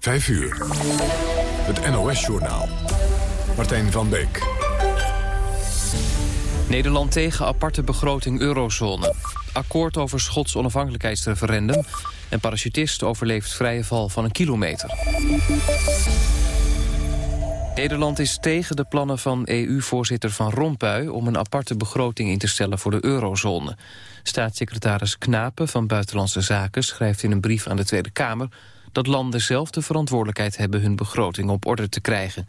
5 uur. Het NOS-journaal. Martijn van Beek. Nederland tegen aparte begroting eurozone. Akkoord over Schots onafhankelijkheidsreferendum... en parachutist overleeft vrije val van een kilometer. Nederland is tegen de plannen van EU-voorzitter Van Rompuy... om een aparte begroting in te stellen voor de eurozone. Staatssecretaris Knapen van Buitenlandse Zaken schrijft in een brief aan de Tweede Kamer... dat landen zelf de verantwoordelijkheid hebben hun begroting op orde te krijgen.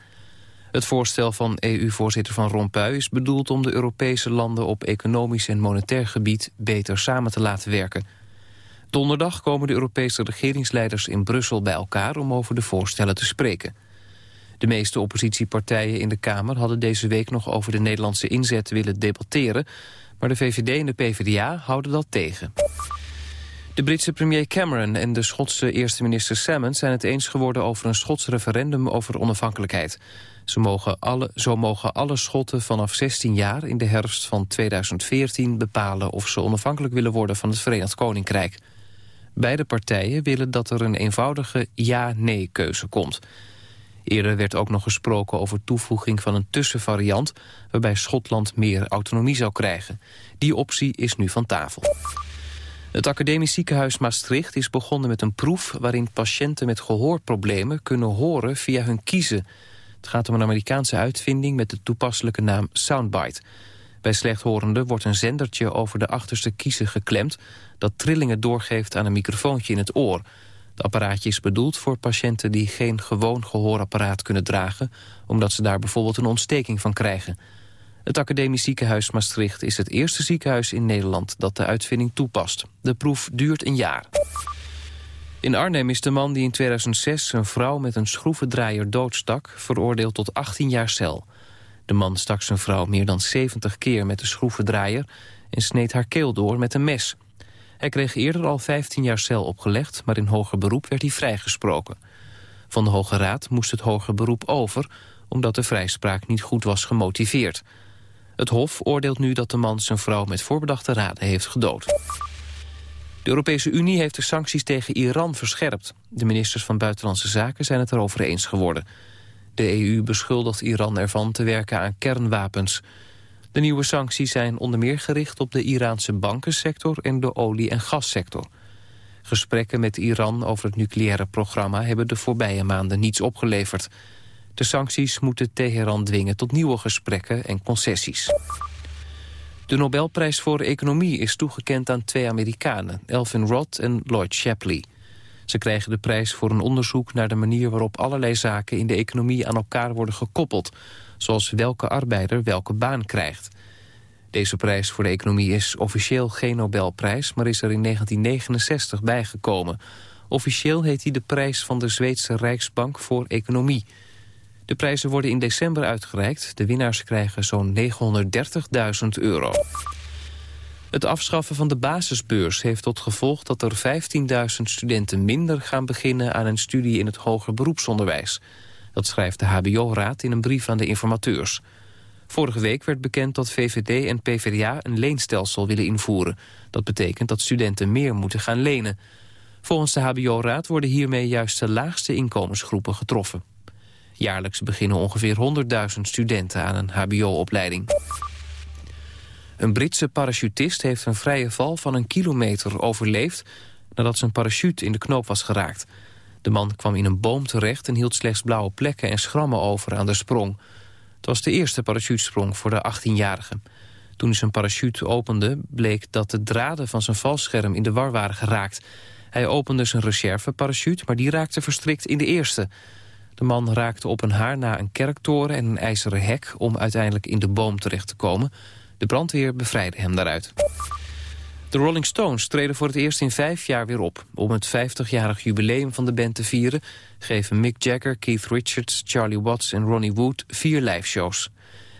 Het voorstel van EU-voorzitter Van Rompuy is bedoeld om de Europese landen... op economisch en monetair gebied beter samen te laten werken. Donderdag komen de Europese regeringsleiders in Brussel bij elkaar... om over de voorstellen te spreken. De meeste oppositiepartijen in de Kamer hadden deze week nog over de Nederlandse inzet willen debatteren, maar de VVD en de PvdA houden dat tegen. De Britse premier Cameron en de Schotse eerste minister Salmond zijn het eens geworden over een Schots referendum over onafhankelijkheid. Ze mogen alle, zo mogen alle Schotten vanaf 16 jaar in de herfst van 2014 bepalen of ze onafhankelijk willen worden van het Verenigd Koninkrijk. Beide partijen willen dat er een eenvoudige ja-nee-keuze komt. Eerder werd ook nog gesproken over toevoeging van een tussenvariant... waarbij Schotland meer autonomie zou krijgen. Die optie is nu van tafel. Het Academisch Ziekenhuis Maastricht is begonnen met een proef... waarin patiënten met gehoorproblemen kunnen horen via hun kiezen. Het gaat om een Amerikaanse uitvinding met de toepasselijke naam Soundbite. Bij slechthorenden wordt een zendertje over de achterste kiezen geklemd... dat trillingen doorgeeft aan een microfoontje in het oor... Het apparaatje is bedoeld voor patiënten die geen gewoon gehoorapparaat kunnen dragen... omdat ze daar bijvoorbeeld een ontsteking van krijgen. Het Academisch Ziekenhuis Maastricht is het eerste ziekenhuis in Nederland dat de uitvinding toepast. De proef duurt een jaar. In Arnhem is de man die in 2006 een vrouw met een schroevendraaier doodstak... veroordeeld tot 18 jaar cel. De man stak zijn vrouw meer dan 70 keer met de schroevendraaier... en sneed haar keel door met een mes. Hij kreeg eerder al 15 jaar cel opgelegd, maar in hoger beroep werd hij vrijgesproken. Van de Hoge Raad moest het hoger beroep over, omdat de vrijspraak niet goed was gemotiveerd. Het Hof oordeelt nu dat de man zijn vrouw met voorbedachte raden heeft gedood. De Europese Unie heeft de sancties tegen Iran verscherpt. De ministers van Buitenlandse Zaken zijn het erover eens geworden. De EU beschuldigt Iran ervan te werken aan kernwapens. De nieuwe sancties zijn onder meer gericht op de Iraanse bankensector en de olie- en gassector. Gesprekken met Iran over het nucleaire programma hebben de voorbije maanden niets opgeleverd. De sancties moeten Teheran dwingen tot nieuwe gesprekken en concessies. De Nobelprijs voor Economie is toegekend aan twee Amerikanen, Elvin Roth en Lloyd Shapley. Ze krijgen de prijs voor een onderzoek naar de manier waarop allerlei zaken in de economie aan elkaar worden gekoppeld, zoals welke arbeider welke baan krijgt. Deze prijs voor de economie is officieel geen Nobelprijs... maar is er in 1969 bijgekomen. Officieel heet hij de prijs van de Zweedse Rijksbank voor Economie. De prijzen worden in december uitgereikt. De winnaars krijgen zo'n 930.000 euro. Het afschaffen van de basisbeurs heeft tot gevolg dat er 15.000 studenten minder gaan beginnen aan een studie in het hoger beroepsonderwijs. Dat schrijft de HBO-raad in een brief aan de informateurs. Vorige week werd bekend dat VVD en PvdA een leenstelsel willen invoeren. Dat betekent dat studenten meer moeten gaan lenen. Volgens de HBO-raad worden hiermee juist de laagste inkomensgroepen getroffen. Jaarlijks beginnen ongeveer 100.000 studenten aan een hbo-opleiding. Een Britse parachutist heeft een vrije val van een kilometer overleefd... nadat zijn parachute in de knoop was geraakt. De man kwam in een boom terecht en hield slechts blauwe plekken en schrammen over aan de sprong. Het was de eerste parachutesprong voor de 18-jarige. Toen hij zijn parachute opende, bleek dat de draden van zijn valscherm in de war waren geraakt. Hij opende zijn reserveparachute, maar die raakte verstrikt in de eerste. De man raakte op een haar na een kerktoren en een ijzeren hek... om uiteindelijk in de boom terecht te komen. De brandweer bevrijdde hem daaruit. De Rolling Stones treden voor het eerst in vijf jaar weer op. Om het 50-jarig jubileum van de band te vieren... geven Mick Jagger, Keith Richards, Charlie Watts en Ronnie Wood vier liveshows.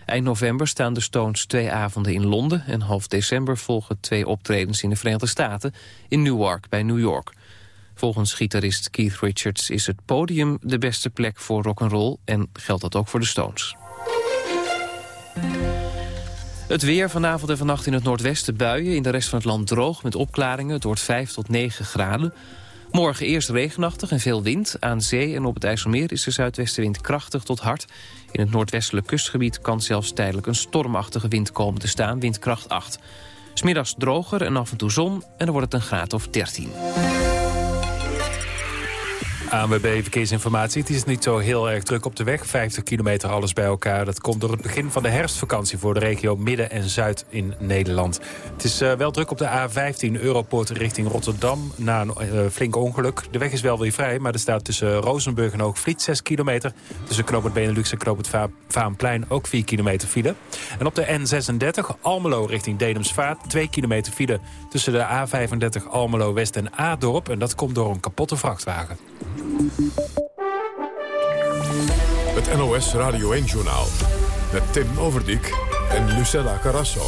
Eind november staan de Stones twee avonden in Londen... en half december volgen twee optredens in de Verenigde Staten... in Newark bij New York. Volgens gitarist Keith Richards is het podium de beste plek voor rock'n'roll... en geldt dat ook voor de Stones. Het weer vanavond en vannacht in het noordwesten buien. In de rest van het land droog met opklaringen. Het wordt 5 tot 9 graden. Morgen eerst regenachtig en veel wind. Aan zee en op het IJsselmeer is de zuidwestenwind krachtig tot hard. In het noordwestelijk kustgebied kan zelfs tijdelijk een stormachtige wind komen te staan, windkracht 8. Smiddags droger en af en toe zon en dan wordt het een graad of 13. ANWB Verkeersinformatie. Het is niet zo heel erg druk op de weg. 50 kilometer alles bij elkaar. Dat komt door het begin van de herfstvakantie... voor de regio Midden en Zuid in Nederland. Het is uh, wel druk op de A15 Europoort richting Rotterdam... na een uh, flink ongeluk. De weg is wel weer vrij, maar er staat tussen Rozenburg en Hoogvliet 6 kilometer. Tussen Knoop Benelux en Knoop het Va Vaanplein ook 4 kilometer file. En op de N36 Almelo richting Dedemsvaart 2 kilometer file... tussen de A35 Almelo West en Adorp. En dat komt door een kapotte vrachtwagen. Het NOS Radio 1-journaal met Tim Overdijk en Lucella Carrasso.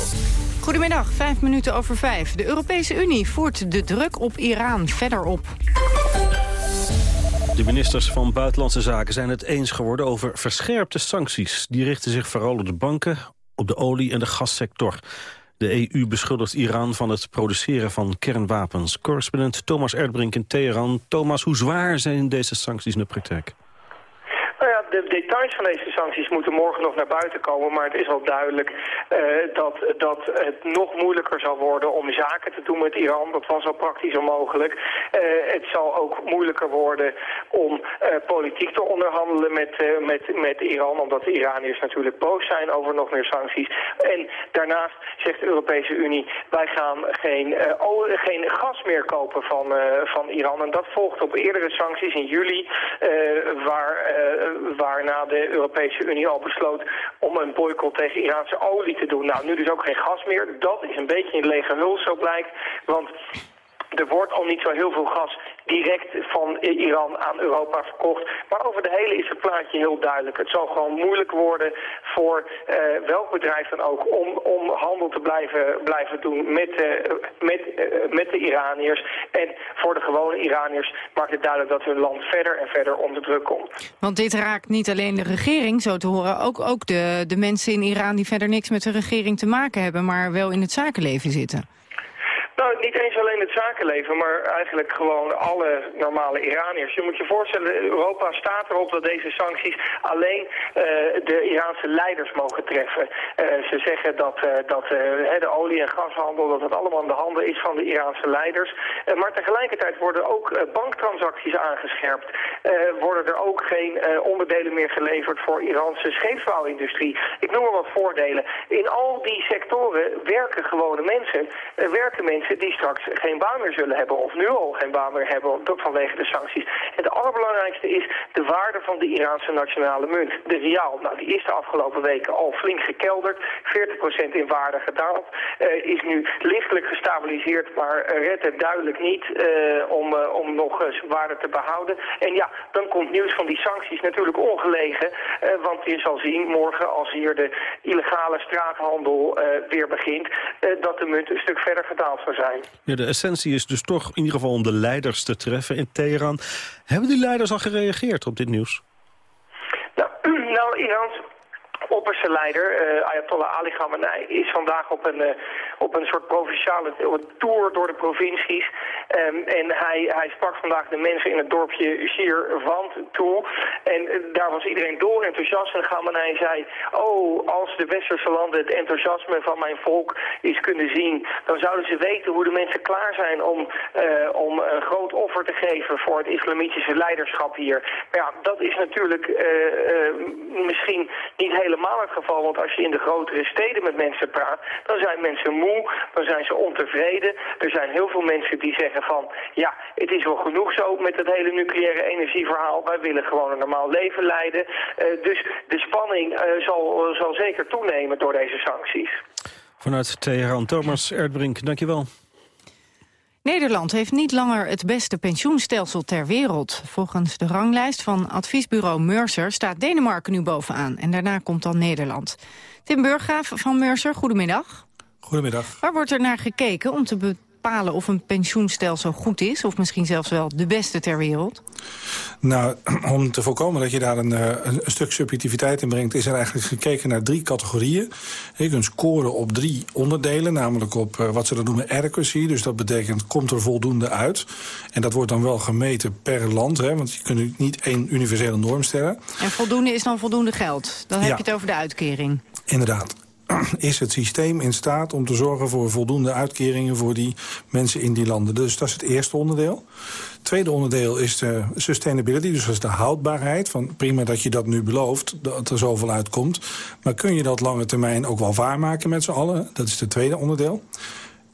Goedemiddag, vijf minuten over vijf. De Europese Unie voert de druk op Iran verder op. De ministers van Buitenlandse Zaken zijn het eens geworden over verscherpte sancties. Die richten zich vooral op de banken, op de olie- en de gassector. De EU beschuldigt Iran van het produceren van kernwapens. Correspondent Thomas Erdbrink in Teheran. Thomas, hoe zwaar zijn deze sancties in de praktijk? De details van deze sancties moeten morgen nog naar buiten komen. Maar het is wel duidelijk uh, dat, dat het nog moeilijker zal worden om zaken te doen met Iran. Dat was al praktisch onmogelijk. Uh, het zal ook moeilijker worden om uh, politiek te onderhandelen met, met, met Iran. Omdat de Iraniërs natuurlijk boos zijn over nog meer sancties. En daarnaast zegt de Europese Unie, wij gaan geen, geen gas meer kopen van, van Iran. En dat volgt op eerdere sancties in juli, waar waarna de Europese Unie al besloot om een boycott tegen Iraanse olie te doen. Nou, nu dus ook geen gas meer. Dat is een beetje een lege huls, zo blijkt. Want er wordt al niet zo heel veel gas direct van Iran aan Europa verkocht. Maar over de hele is het plaatje heel duidelijk. Het zal gewoon moeilijk worden voor uh, welk bedrijf dan ook om, om handel te blijven, blijven doen met, uh, met, uh, met de Iraniërs. En voor de gewone Iraniërs maakt het duidelijk dat hun land verder en verder onder druk komt. Want dit raakt niet alleen de regering, zo te horen, ook, ook de, de mensen in Iran die verder niks met de regering te maken hebben, maar wel in het zakenleven zitten. Nou, niet eens alleen het maar eigenlijk gewoon alle normale Iraniërs. Je moet je voorstellen, Europa staat erop dat deze sancties alleen uh, de Iraanse leiders mogen treffen. Uh, ze zeggen dat, uh, dat de olie- en gashandel, dat het allemaal in de handen is van de Iraanse leiders. maar tegelijkertijd worden ook banktransacties aangescherpt. worden er ook geen onderdelen meer geleverd voor Iranse scheepsbouwindustrie. Ik noem maar wat voordelen. In al die sectoren werken gewone mensen, werken mensen die straks geen baan zullen hebben of nu al geen baan meer hebben vanwege de sancties. En het allerbelangrijkste is de waarde van de Iraanse nationale munt, de rial. Nou, die is de afgelopen weken al flink gekelderd, 40% in waarde gedaald, uh, is nu lichtelijk gestabiliseerd, maar redt het duidelijk niet uh, om, uh, om nog waarde te behouden. En ja, dan komt nieuws van die sancties natuurlijk ongelegen, want je zal zien morgen als hier de illegale straathandel weer begint, dat de munt een stuk verder gedaald zal zijn. Ja, de essentie is dus toch in ieder geval om de leiders te treffen in Teheran. Hebben die leiders al gereageerd op dit nieuws? Nou, nou Irans opperste leider, uh, Ayatollah Ali Khamenei, is vandaag op een, uh, op een soort provinciale tour door de provincies. Um, en hij, hij sprak vandaag de mensen in het dorpje Shirvand toe. En uh, daar was iedereen door enthousiast. En Khamenei zei, oh, als de westerse landen het enthousiasme van mijn volk eens kunnen zien... dan zouden ze weten hoe de mensen klaar zijn om, om een groot offer te geven... voor het islamitische leiderschap hier. Maar ja, dat is natuurlijk misschien niet helemaal helemaal het geval, want als je in de grotere steden met mensen praat, dan zijn mensen moe, dan zijn ze ontevreden. Er zijn heel veel mensen die zeggen van, ja, het is wel genoeg zo met het hele nucleaire energieverhaal. Wij willen gewoon een normaal leven leiden. Uh, dus de spanning uh, zal, zal zeker toenemen door deze sancties. Vanuit Teheran, Thomas Erdbrink, dankjewel. Nederland heeft niet langer het beste pensioenstelsel ter wereld. Volgens de ranglijst van adviesbureau Mercer staat Denemarken nu bovenaan. En daarna komt dan Nederland. Tim Burggraaf van Mercer, goedemiddag. Goedemiddag. Waar wordt er naar gekeken om te bepalen of een pensioenstelsel goed is... of misschien zelfs wel de beste ter wereld? Nou, om te voorkomen dat je daar een, eh, een, stuk subjectiviteit in brengt... is er eigenlijk gekeken naar drie categorieën. Je kunt scoren op drie onderdelen, namelijk op uh, wat ze dan noemen adequacy. Dus dat betekent, komt er voldoende uit? En dat wordt dan wel gemeten per land, hè, want je kunt niet één universele norm stellen. En voldoende is dan voldoende geld? Dan heb je het over de uitkering. Inderdaad is het systeem in staat om te zorgen voor voldoende uitkeringen voor die mensen in die landen. Dus dat is het eerste onderdeel. Het tweede onderdeel is de sustainability, dus dat is de houdbaarheid. Van prima dat je dat nu belooft, dat er zoveel uitkomt. Maar kun je dat lange termijn ook wel waarmaken met z'n allen? Dat is het tweede onderdeel.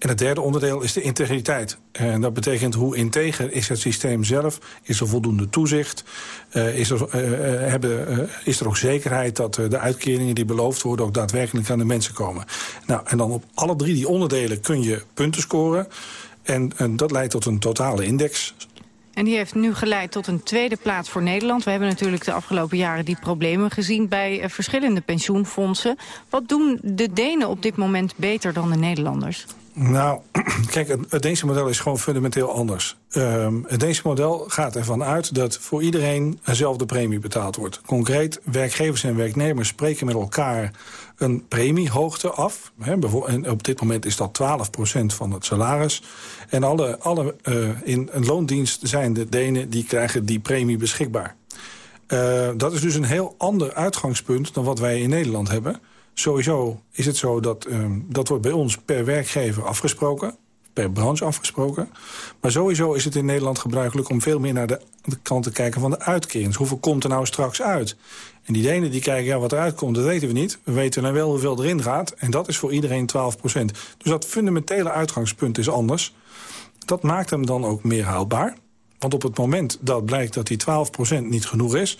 En het derde onderdeel is de integriteit. En dat betekent hoe integer is het systeem zelf? Is er voldoende toezicht? Uh, is, er, uh, hebben, is er ook zekerheid dat de uitkeringen die beloofd worden... ook daadwerkelijk aan de mensen komen? Nou, en dan op alle drie die onderdelen kun je punten scoren. En, en dat leidt tot een totale index. En die heeft nu geleid tot een tweede plaats voor Nederland. We hebben natuurlijk de afgelopen jaren die problemen gezien... bij verschillende pensioenfondsen. Wat doen de Denen op dit moment beter dan de Nederlanders? Nou, kijk, het, Deense model is gewoon fundamenteel anders. Um, het Deense model gaat ervan uit dat voor iedereen eenzelfde premie betaald wordt. Concreet, werkgevers en werknemers spreken met elkaar een premiehoogte af. en op dit moment is dat 12% van het salaris. En alle, alle uh, in een loondienst zijn de Denen die krijgen die premie beschikbaar. Uh, dat is dus een heel ander uitgangspunt dan wat wij in Nederland hebben. Sowieso is het zo dat ehm, dat wordt bij ons per werkgever afgesproken. Per branche afgesproken. Maar sowieso is het in Nederland gebruikelijk om veel meer naar de, de kant te kijken van de uitkerings. Hoeveel komt er nou straks uit? En die denen die kijken, ja, wat eruit komt, dat weten we niet. We weten dan wel hoeveel erin gaat. En dat is voor iedereen 12 procent. Dus dat fundamentele uitgangspunt is anders. Dat maakt hem dan ook meer haalbaar. Want op het moment dat blijkt dat die 12 procent niet genoeg is...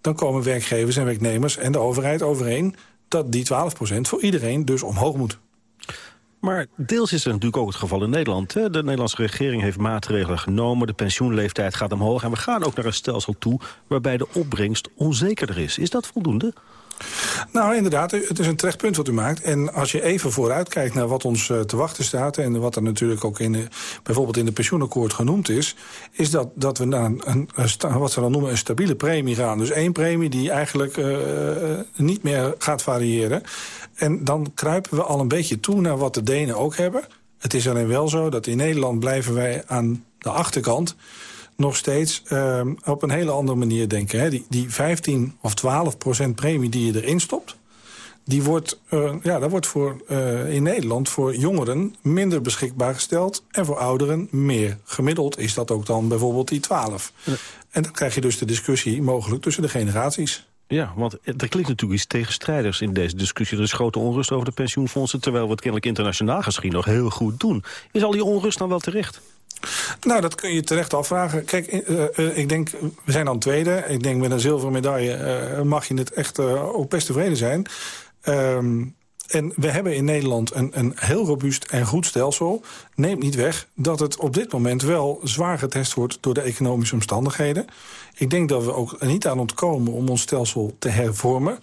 dan komen werkgevers en werknemers en de overheid overeen dat die 12% voor iedereen dus omhoog moet. Maar deels is het natuurlijk ook het geval in Nederland. De Nederlandse regering heeft maatregelen genomen. De pensioenleeftijd gaat omhoog. En we gaan ook naar een stelsel toe waarbij de opbrengst onzekerder is. Is dat voldoende? Nou, inderdaad, het is een terecht punt wat u maakt. En als je even vooruit kijkt naar wat ons uh, te wachten staat... en wat er natuurlijk ook in, bijvoorbeeld in de pensioenakkoord genoemd is... is dat, dat we naar een, wat ze dan noemen een stabiele premie gaan. Dus één premie die eigenlijk uh, niet meer gaat variëren. En dan kruipen we al een beetje toe naar wat de Denen ook hebben. Het is alleen wel zo dat in Nederland blijven wij aan de achterkant nog steeds uh, op een hele andere manier denken. Hè. Die, die 15 of 12 procent premie die je erin stopt... Die wordt, uh, ja, dat wordt voor, uh, in Nederland voor jongeren minder beschikbaar gesteld... en voor ouderen meer. Gemiddeld is dat ook dan bijvoorbeeld die 12. En dan krijg je dus de discussie mogelijk tussen de generaties. Ja, want er klinkt natuurlijk iets tegenstrijders in deze discussie. Er is grote onrust over de pensioenfondsen... terwijl we het kennelijk internationaal gezien nog heel goed doen. Is al die onrust dan wel terecht? Nou, dat kun je terecht afvragen. Kijk, uh, uh, ik denk, we zijn dan tweede. Ik denk met een zilveren medaille uh, mag je het echt ook best tevreden zijn. Um, en we hebben in Nederland een, een heel robuust en goed stelsel. Neemt niet weg dat het op dit moment wel zwaar getest wordt... door de economische omstandigheden. Ik denk dat we ook niet aan ontkomen om ons stelsel te hervormen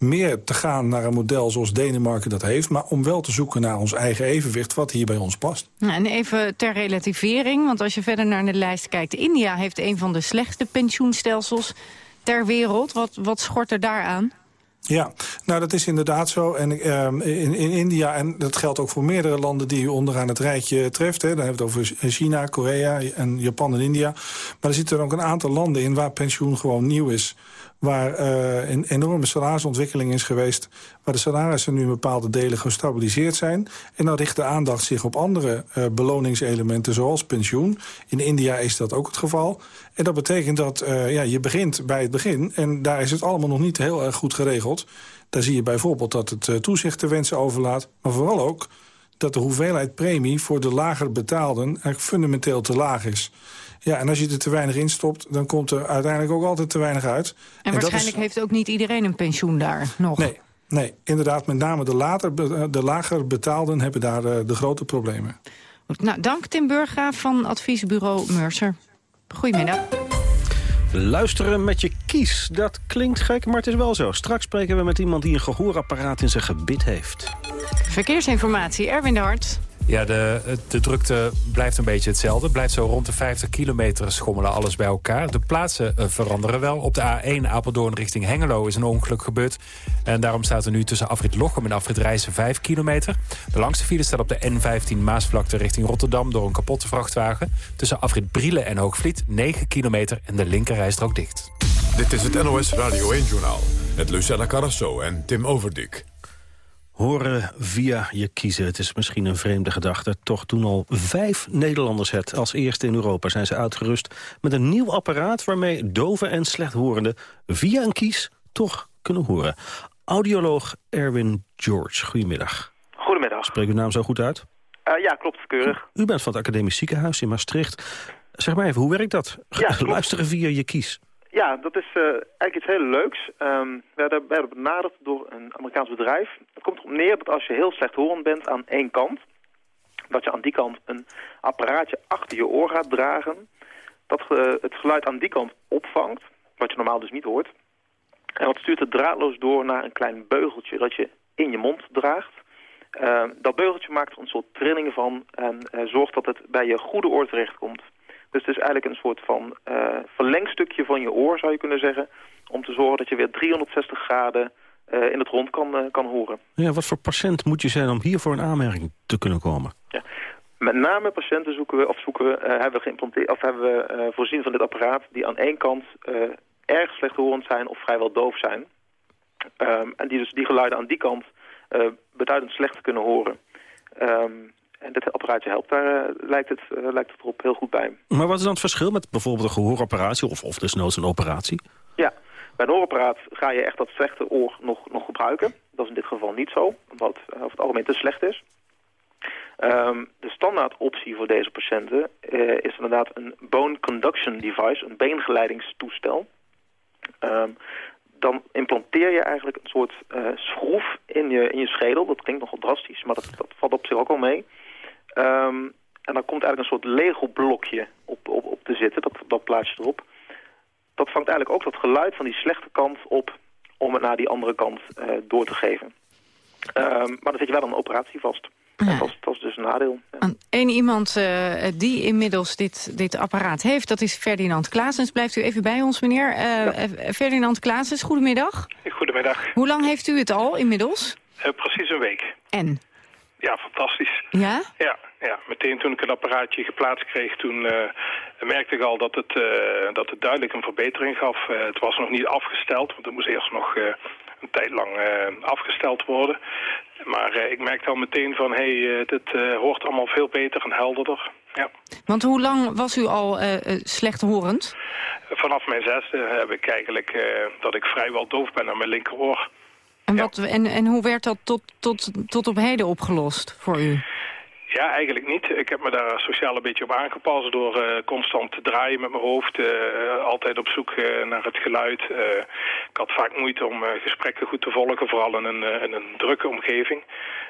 meer te gaan naar een model zoals Denemarken dat heeft... maar om wel te zoeken naar ons eigen evenwicht wat hier bij ons past. Nou, en even ter relativering, want als je verder naar de lijst kijkt... India heeft een van de slechtste pensioenstelsels ter wereld. Wat, wat schort er daaraan? Ja, nou dat is inderdaad zo. En uh, in, in India, en dat geldt ook voor meerdere landen die u onderaan het rijtje treft. Hè. Dan hebben we het over China, Korea en Japan en India. Maar er zitten ook een aantal landen in waar pensioen gewoon nieuw is waar uh, een enorme salarisontwikkeling is geweest... waar de salarissen nu in bepaalde delen gestabiliseerd zijn. En dan richt de aandacht zich op andere uh, beloningselementen zoals pensioen. In India is dat ook het geval. En dat betekent dat uh, ja, je begint bij het begin... en daar is het allemaal nog niet heel erg goed geregeld. Daar zie je bijvoorbeeld dat het toezicht te wensen overlaat... maar vooral ook dat de hoeveelheid premie voor de lager betaalden... eigenlijk fundamenteel te laag is. Ja, en als je er te weinig in stopt, dan komt er uiteindelijk ook altijd te weinig uit. En, waarschijnlijk heeft ook niet iedereen een pensioen daar nog. Nee, nee inderdaad, met name de, later, de lager betaalden hebben daar de, eh, de grote problemen. Goed, nou, dank Tim Burgraaf van adviesbureau Mercer. Goedemiddag. Luisteren met je kies, dat klinkt gek, maar het is wel zo. Straks spreken we met iemand die een gehoorapparaat in zijn gebit heeft. Verkeersinformatie, Erwin de Hart. Ja, de, de drukte blijft een beetje hetzelfde. Het blijft zo rond de 50 kilometer schommelen alles bij elkaar. De plaatsen eh, veranderen wel. Op de A1 Apeldoorn richting Hengelo is een ongeluk gebeurd. En daarom staat er nu tussen afrit Lochem en afrit Rijssen 5 kilometer. De langste file staat op de N15 Maasvlakte richting Rotterdam... door een kapotte vrachtwagen. Tussen afrit Brielen en Hoogvliet 9 kilometer en de linkerrijstrook dicht. Dit is het NOS Radio 1-journaal met Lucella Carrasso en Tim Overdik. Horen via je kiezen. Het is misschien een vreemde gedachte. Toch doen al vijf Nederlanders het. Als eerste in Europa zijn ze uitgerust met een nieuw apparaat... waarmee doven en slechthorenden via een kies toch kunnen horen. Audioloog Erwin George, goedemiddag. Goedemiddag. Spreek uw naam zo goed uit? Uh, ja, klopt, keurig. U bent van het Academisch Ziekenhuis in Maastricht. Zeg maar even, hoe werkt dat? Ja, Luisteren via je kies. Ja, dat is uh, eigenlijk iets heel leuks. Um, we werden, benaderd door een Amerikaans bedrijf. Het komt erop neer dat als je heel slecht horend bent aan één kant... dat je aan die kant een apparaatje achter je oor gaat dragen... dat uh, het geluid aan die kant opvangt, wat je normaal dus niet hoort. En dat stuurt het draadloos door naar een klein beugeltje dat je in je mond draagt. Uh, dat beugeltje maakt er een soort trillingen van en zorgt dat het bij je goede oor terechtkomt. Dus het is eigenlijk een soort van uh, verlengstukje van je oor, zou je kunnen zeggen... om te zorgen dat je weer 360 graden uh, in het rond kan, uh, kan horen. Ja, wat voor patiënt moet je zijn om hiervoor een aanmerking te kunnen komen? Ja. Met name patiënten zoeken we, of zoeken we, hebben we geïmplanteerd, of hebben we voorzien van dit apparaat... die aan één kant erg slechthorend zijn of vrijwel doof zijn. Um, en die dus die geluiden aan die kant beduidend slechter kunnen horen. Um, en dit apparaatje helpt daar, uh, lijkt, het, uh, lijkt het erop heel goed bij. Maar wat is dan het verschil met bijvoorbeeld een gehooroperatie of, of desnoods een operatie? Ja, bij een hoorapparaat ga je echt dat slechte oor nog, nog gebruiken. Dat is in dit geval niet zo, omdat het over het algemeen te slecht is. Um, de standaard optie voor deze patiënten uh, is inderdaad een bone conduction device, een beengeleidingstoestel. Um, dan implanteer je eigenlijk een soort uh, schroef in je, in je schedel. Dat klinkt nogal drastisch, maar dat, dat valt op zich ook wel mee. Um, en dan komt eigenlijk een soort Lego-blokje op, op, op te zitten, dat, dat plaats je erop. Dat vangt eigenlijk ook dat geluid van die slechte kant op om het naar die andere kant uh, door te geven. Um, maar dan zit je wel aan een operatie vast. Ja. Dat, is, dat, is, dus een nadeel. Ja. Eén iemand uh, die inmiddels dit, dit apparaat heeft, dat is Ferdinand Klaasens. Blijft u even bij ons, meneer. Uh, ja. Ferdinand Klaasens, goedemiddag. Goedemiddag. Hoe lang heeft u het al inmiddels? Uh, precies een week. En? Ja, fantastisch. Ja? Ja, ja. meteen toen ik het apparaatje geplaatst kreeg, toen uh, merkte ik al dat het, uh, dat het duidelijk een verbetering gaf. Uh, het was nog niet afgesteld, want het moest eerst nog een tijd lang afgesteld worden. Maar ik merkte al meteen van, hé, hey, dit hoort allemaal veel beter en helderder. Ja. Want hoe lang was u al slechthorend? Vanaf mijn zesde heb ik eigenlijk dat ik vrijwel doof ben aan mijn linkeroor. En, wat, ja. en, en hoe werd dat tot, tot, tot op heden opgelost voor u? Ja, eigenlijk niet. Ik heb me daar sociaal een beetje op aangepast door uh, constant te draaien met mijn hoofd. Uh, altijd op zoek uh, naar het geluid. ik had vaak moeite om gesprekken goed te volgen, vooral in een, in een drukke omgeving.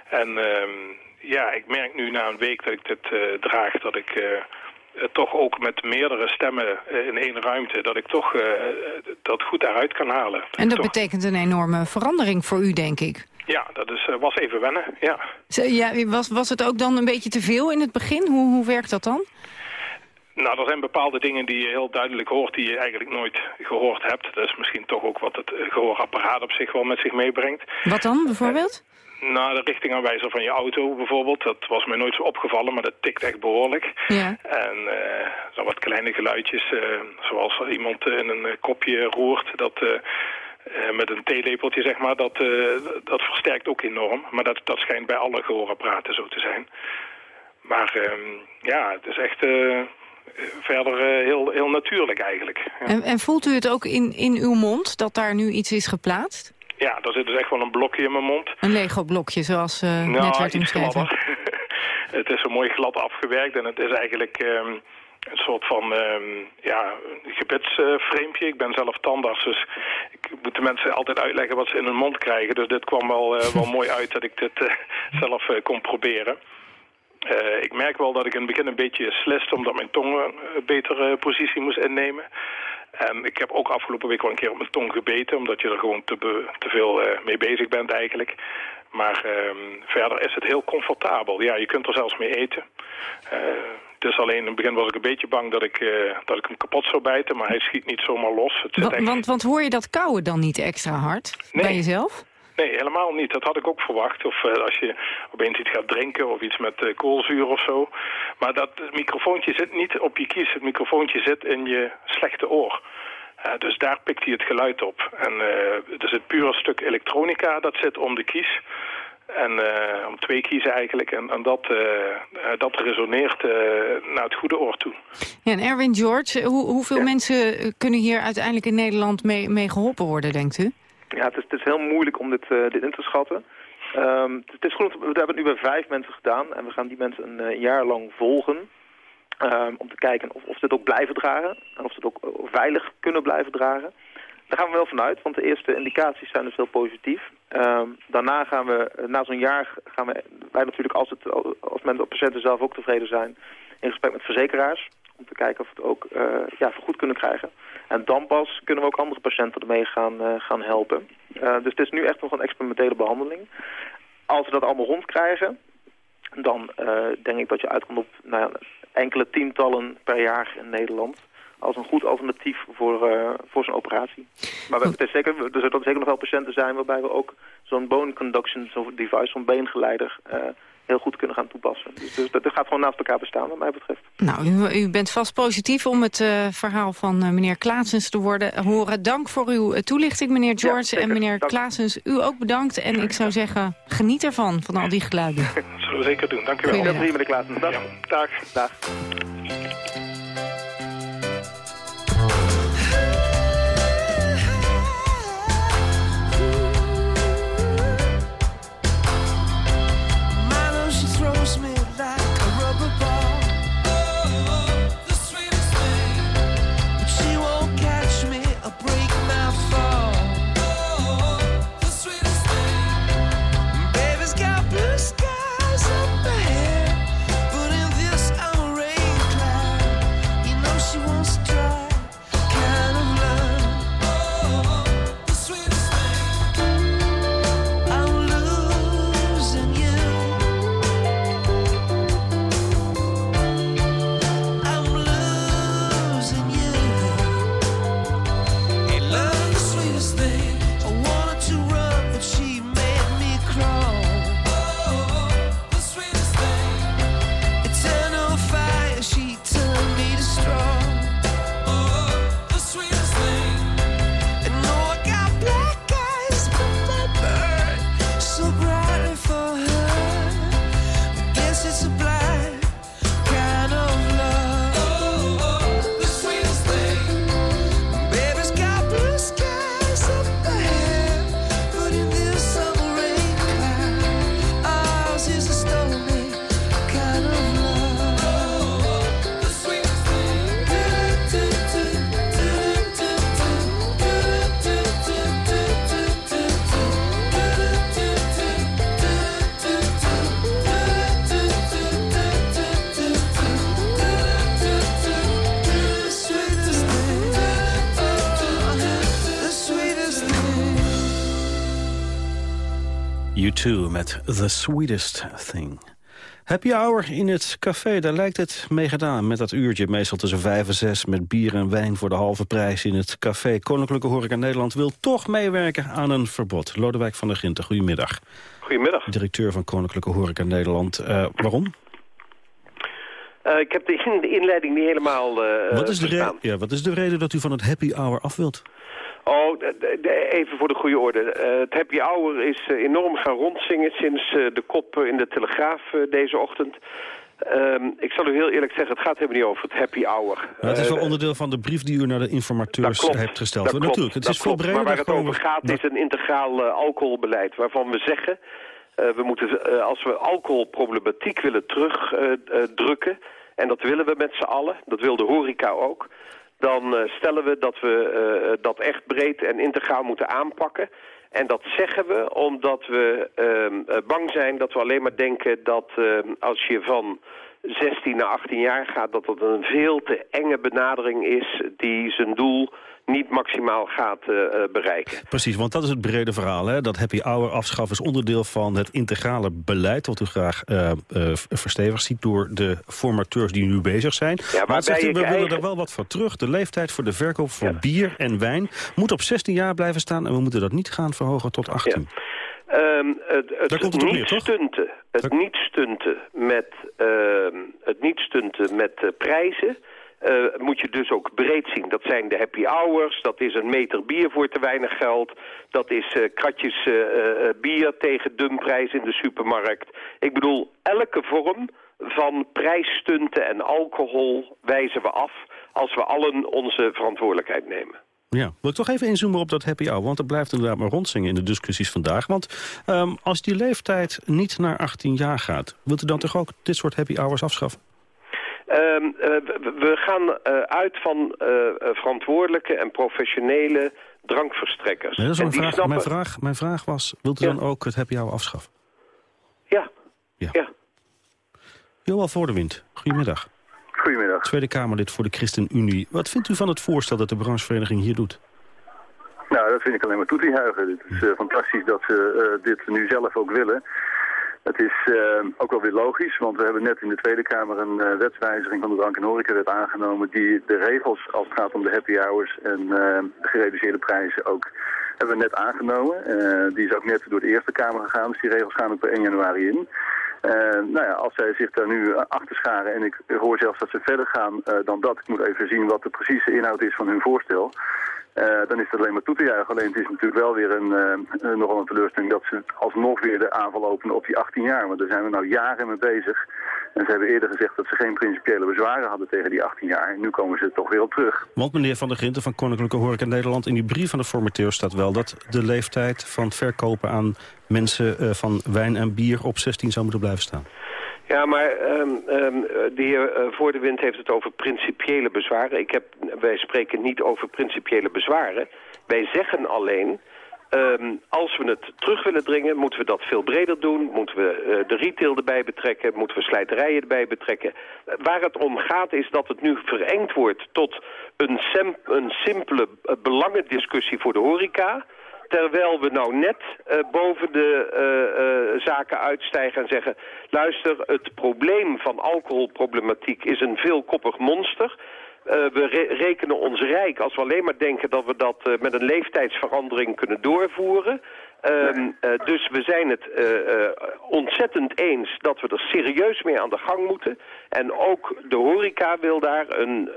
En ehm, ja, ik merk nu na een week dat ik dit draag dat ik toch ook met meerdere stemmen in één ruimte... dat ik toch uh, dat goed eruit kan halen. En dat toch... betekent een enorme verandering voor u, denk ik. Ja, dat is, was even wennen, ja. ja was, was het ook dan een beetje te veel in het begin? Hoe, hoe werkt dat dan? Nou, er zijn bepaalde dingen die je heel duidelijk hoort die je eigenlijk nooit gehoord hebt. Dat is misschien toch ook wat het gehoorapparaat op zich wel met zich meebrengt. Wat dan, bijvoorbeeld? Nou, de richtingaanwijzer van je auto bijvoorbeeld, dat was mij nooit zo opgevallen, maar dat tikt echt behoorlijk. Ja. En uh, zo wat kleine geluidjes, uh, zoals iemand in een kopje roert, dat... Uh, met een theelepeltje, zeg maar, dat, dat versterkt ook enorm. Maar dat, dat schijnt bij alle gehoorapparaten zo te zijn. Maar ehm, ja, het is echt verder heel, heel natuurlijk eigenlijk. Ja. En, en voelt u het ook in, in uw mond, dat daar nu iets is geplaatst? Ja, daar zit dus echt wel een blokje in mijn mond. Een Lego-blokje, zoals uh, nou, net werd omschreven. het is zo mooi glad afgewerkt en het is eigenlijk um, een soort van um, ja, gebidsframepje. ik ben zelf tandarts, dus ik moet de mensen altijd uitleggen wat ze in hun mond krijgen. Dus dit kwam wel, uh, wel mooi uit dat ik dit uh, zelf kon proberen. Ik merk wel dat ik in het begin een beetje slist omdat mijn tong een betere positie moest innemen. En ik heb ook afgelopen week wel een keer op mijn tong gebeten, omdat je er gewoon te, te veel uh, mee bezig bent eigenlijk. Maar ehm, verder is het heel comfortabel. Ja, je kunt er zelfs mee eten. dus alleen in het begin was ik een beetje bang dat ik, dat ik hem kapot zou bijten. Maar hij schiet niet zomaar los. Het echt... want, want hoor je dat kauwen dan niet extra hard bij jezelf? Nee, helemaal niet. Dat had ik ook verwacht. Of uh, als je opeens iets gaat drinken of iets met uh, koolzuur of zo. Maar dat microfoontje zit niet op je kies. Het microfoontje zit in je slechte oor. Uh, dus daar pikt hij het geluid op. En er zit puur een stuk elektronica dat zit om de kies. En om twee kiezen eigenlijk. En, en dat, dat resoneert naar het goede oor toe. Ja, en Erwin George, hoe, hoeveel mensen kunnen hier uiteindelijk in Nederland mee, mee geholpen worden, denkt u? Ja, het is, het is heel moeilijk om dit, uh, dit in te schatten. Um, het is goed, we hebben nu bij vijf mensen gedaan en we gaan die mensen een uh, jaar lang volgen. Um, om te kijken of, of ze het ook blijven dragen en of ze het ook uh, veilig kunnen blijven dragen. Daar gaan we wel vanuit, want de eerste indicaties zijn dus heel positief. Um, daarna gaan we, na zo'n jaar, gaan we, wij natuurlijk als, het, als mensen, patiënten zelf ook tevreden zijn, in gesprek met verzekeraars. Om te kijken of we het ook uh, ja, vergoed kunnen krijgen. En dan pas kunnen we ook andere patiënten ermee gaan, uh, gaan helpen. Uh, dus het is nu echt nog een experimentele behandeling. Als we dat allemaal rondkrijgen, dan uh, denk ik dat je uitkomt op nou, enkele tientallen per jaar in Nederland. Als een goed alternatief voor, uh, voor zo'n operatie. Maar we, het is zeker, er zullen zeker nog wel patiënten zijn waarbij we ook zo'n bone conduction device, zo'n beengeleider, heel goed kunnen gaan toepassen. Dus, dus dat gaat gewoon naast elkaar bestaan wat mij betreft. Nou, u, u bent vast positief om het uh, verhaal van uh, meneer Klaasens te worden, horen. Dank voor uw toelichting, meneer George. Ja, en meneer Klaasens, u ook bedankt. En ik zou zeggen, geniet ervan, van al die geluiden. dat zullen we zeker doen. Dank u wel. Veel meneer Klaasens. Dag. Ja. Dag. Dag. Met The Sweetest Thing. Happy hour in het café, daar lijkt het mee gedaan. Met dat uurtje, meestal tussen vijf en zes... met bier en wijn voor de halve prijs in het café. Koninklijke Horeca Nederland wil toch meewerken aan een verbod. Lodewijk van der Ginten, goedemiddag. Goedemiddag. Directeur van Koninklijke Horeca Nederland. Uh, waarom? Uh, ik heb de, in, de, inleiding niet helemaal uh, wat is, de ja, wat is de reden dat u van het happy hour af wilt? Oh, even voor de goede orde. Uh, het happy hour is uh, enorm gaan rondzingen sinds uh, de kop in de Telegraaf deze ochtend. Um, ik zal u heel eerlijk zeggen, het gaat helemaal niet over het happy hour. Maar het is wel onderdeel van de brief die u naar de informateurs hebt gesteld. Dat Natuurlijk, het dat is veel breder. Maar waar het over gaat is een integraal alcoholbeleid. Waarvan we zeggen, we moeten, als we alcoholproblematiek willen terugdrukken... en dat willen we met z'n allen, dat wil de horeca ook dan uh, stellen we dat we uh, dat echt breed en integraal moeten aanpakken. En dat zeggen we omdat we uh, bang zijn dat we alleen maar denken dat als je van 16 naar 18 jaar gaat... dat dat een veel te enge benadering is die zijn doel niet maximaal gaat uh, bereiken. Precies, want dat is het brede verhaal. Hè? Dat happy hour afschaffen is onderdeel van het integrale beleid... wat u graag uh, verstevigd ziet door de formateurs die nu bezig zijn. Ja, maar zegt u, we willen er wel wat voor terug. De leeftijd voor de verkoop van bier en wijn moet op 16 jaar blijven staan... en we moeten dat niet gaan verhogen tot 18. Um, het, het, niet stunten, het niet stunten met, uh, het niet stunten met uh, prijzen uh, moet je dus ook breed zien. Dat zijn de happy hours, dat is een meter bier voor te weinig geld... dat is uh, kratjes uh, bier tegen dumprijs in de supermarkt. Ik bedoel, elke vorm van prijsstunten en alcohol wijzen we af... als we allen onze verantwoordelijkheid nemen. Ja, wil ik toch even inzoomen op dat happy hour, want dat blijft inderdaad maar rondzingen in de discussies vandaag. Want um, als die leeftijd niet naar 18 jaar gaat, wilt u dan toch ook dit soort happy hours afschaffen? Ehm, eh, we gaan uh, uit van uh, verantwoordelijke en professionele drankverstrekkers. Nee, dat is en vraag, snappen... mijn, vraag, mijn vraag was, wilt u ja. dan ook het happy hour afschaffen? Ja. Ja. ja. Johan Voordewind, goedemiddag. Goedemiddag. Tweede Kamerlid voor de ChristenUnie. Wat vindt u van het voorstel dat de branchevereniging hier doet? Nou, dat vind ik alleen maar toe te juichen. Het is uh, fantastisch dat ze uh, dit nu zelf ook willen. Het is uh, ook wel weer logisch, want we hebben net in de Tweede Kamer een wetswijziging van de drank- en horecawet aangenomen die de regels als het gaat om de happy hours en de gereduceerde prijzen ook hebben we net aangenomen. die is ook net door de Eerste Kamer gegaan, dus die regels gaan er per 1 januari in. Nou ja, als zij zich daar nu achter scharen en ik hoor zelfs dat ze verder gaan dan dat, ik moet even zien wat de precieze inhoud is van hun voorstel. Dan is het alleen maar toe te juichen. Alleen het is natuurlijk wel weer een, nogal een teleurstelling dat ze alsnog weer de aanval openen op die 18 jaar. Want daar zijn we nou jaren mee bezig. En ze hebben eerder gezegd dat ze geen principiële bezwaren hadden tegen die 18 jaar. En nu komen ze toch weer op terug. Want meneer Van der Grinten van Koninklijke Horeca Nederland... in die brief van de formateur staat wel dat de leeftijd van het verkopen aan mensen uh, van wijn en bier op 16 zou moeten blijven staan. Ja, maar um, um, de heer uh, Voor de Wind heeft het over principiële bezwaren. Ik heb, wij spreken niet over principiële bezwaren. Wij zeggen alleen, um, als we het terug willen dringen, moeten we dat veel breder doen. Moeten we uh, de retail erbij betrekken, moeten we slijterijen erbij betrekken. Waar het om gaat is dat het nu verengd wordt tot een, een simpele uh, belangendiscussie voor de horeca... Terwijl we nou net uh, boven de zaken uitstijgen en zeggen... luister, het probleem van alcoholproblematiek is een veelkoppig monster... we re rekenen ons rijk als we alleen maar denken dat we dat met een leeftijdsverandering kunnen doorvoeren. Um, uh, dus we zijn het uh, uh, ontzettend eens dat we er serieus mee aan de gang moeten. En ook de horeca wil daar een,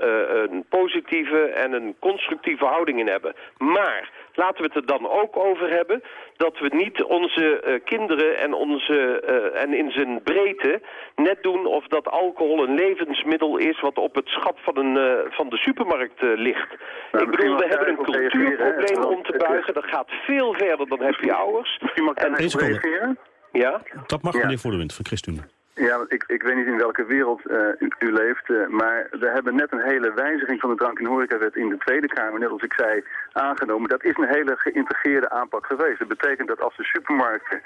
een positieve en een constructieve houding in hebben. Maar laten we het er dan ook over hebben dat we niet onze uh, kinderen en, onze, uh, en in zijn breedte net doen of dat alcohol een levensmiddel is wat op het schap van, een, uh, van de supermarkt ligt. Nou, ik bedoel, we hebben een cultuurprobleem om te buigen. Dat gaat veel verder dan happy hours. Misschien mag ik en, even reageren? Ja? Dat mag meneer ja. Wind van ChristenUnie. Ja, ik, ik weet niet in welke wereld uh, u, leeft, uh, maar we hebben net een hele wijziging van de drank- en horecawet in de Tweede Kamer, net als ik zei, aangenomen. Dat is een hele geïntegreerde aanpak geweest. Dat betekent dat als de supermarkten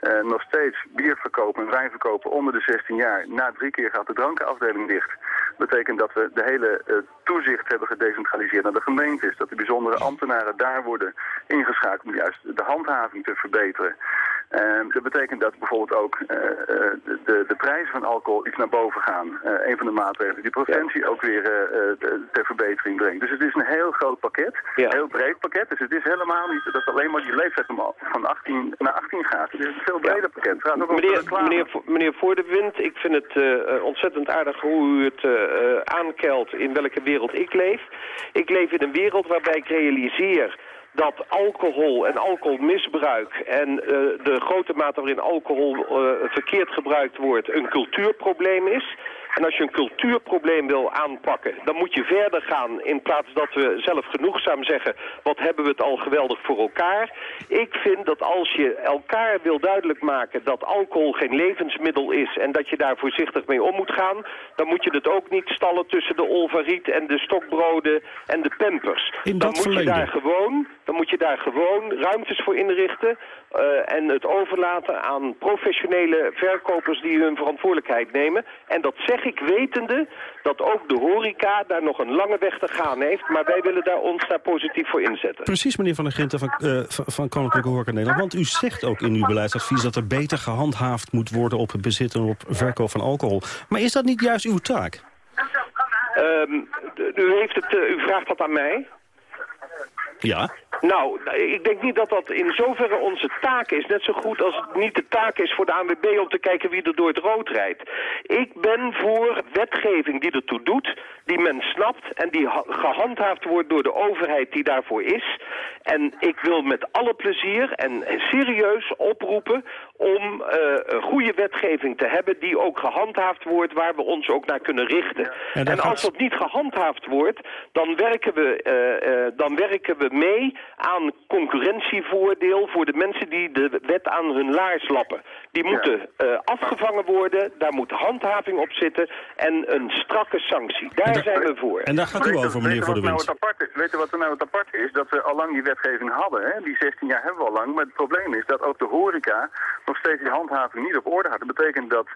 uh, nog steeds bier verkopen en wijn verkopen onder de 16 jaar, na drie keer gaat de drankenafdeling dicht. Dat betekent dat we de hele toezicht hebben gedecentraliseerd naar de gemeentes. Dat de bijzondere ambtenaren daar worden ingeschakeld om juist de handhaving te verbeteren. Uh, dat betekent dat bijvoorbeeld ook uh, de, de prijzen van alcohol iets naar boven gaan. Uh, een van de maatregelen die preventie ook weer ter verbetering brengt. Dus het is een heel groot pakket, een heel breed pakket. Dus het is helemaal niet dat alleen maar die leeftijd van 18 naar 18 gaat. Het is een veel breder ja. pakket. Het ook meneer, meneer, meneer Voor de Wind, ik vind het ontzettend aardig hoe u het aankelt in welke wereld ik leef. Ik leef in een wereld waarbij ik realiseer dat alcohol en alcoholmisbruik en uh, de grote mate waarin alcohol uh, verkeerd gebruikt wordt een cultuurprobleem is. En als je een cultuurprobleem wil aanpakken, dan moet je verder gaan in plaats dat we zelf genoegzaam zeggen, wat hebben we het al geweldig voor elkaar. Ik vind dat als je elkaar wil duidelijk maken dat alcohol geen levensmiddel is en dat je daar voorzichtig mee om moet gaan, dan moet je het ook niet stallen tussen de olvariet en de stokbroden en de pampers. dan moet je daar gewoon, dan moet je daar gewoon ruimtes voor inrichten uh, en het overlaten aan professionele verkopers die hun verantwoordelijkheid nemen. En dat zeg zeg ik wetende dat ook de horeca daar nog een lange weg te gaan heeft. Maar wij willen daar ons daar positief voor inzetten. Precies, meneer Van der Ginten van, uh, van Koninklijke Horeca Nederland. Want u zegt ook in uw beleidsadvies dat er beter gehandhaafd moet worden op het bezit en op verkoop van alcohol. Maar is dat niet juist uw taak? Um, u, heeft het, uh, u vraagt dat aan mij? Ja. Nou, ik denk niet dat dat in zoverre onze taak is. Net zo goed als het niet de taak is voor de ANWB om te kijken wie er door het rood rijdt. Ik ben voor wetgeving die ertoe doet, die men snapt en die gehandhaafd wordt door de overheid die daarvoor is. En ik wil met alle plezier en serieus oproepen om uh, een goede wetgeving te hebben die ook gehandhaafd wordt waar we ons ook naar kunnen richten. En, als dat niet gehandhaafd wordt, dan werken we, uh, uh, dan werken we mee aan concurrentievoordeel voor de mensen die de wet aan hun laars lappen. Die moeten afgevangen worden, daar moet handhaving op zitten en een strakke sanctie. Daar zijn we voor. En daar gaat u over, meneer Voor de Nou weet je wat er nou het apart is? Dat we al lang die wetgeving hadden. Hè? Die 16 jaar hebben we al lang. Maar het probleem is dat ook de horeca nog steeds die handhaving niet op orde had. Dat betekent dat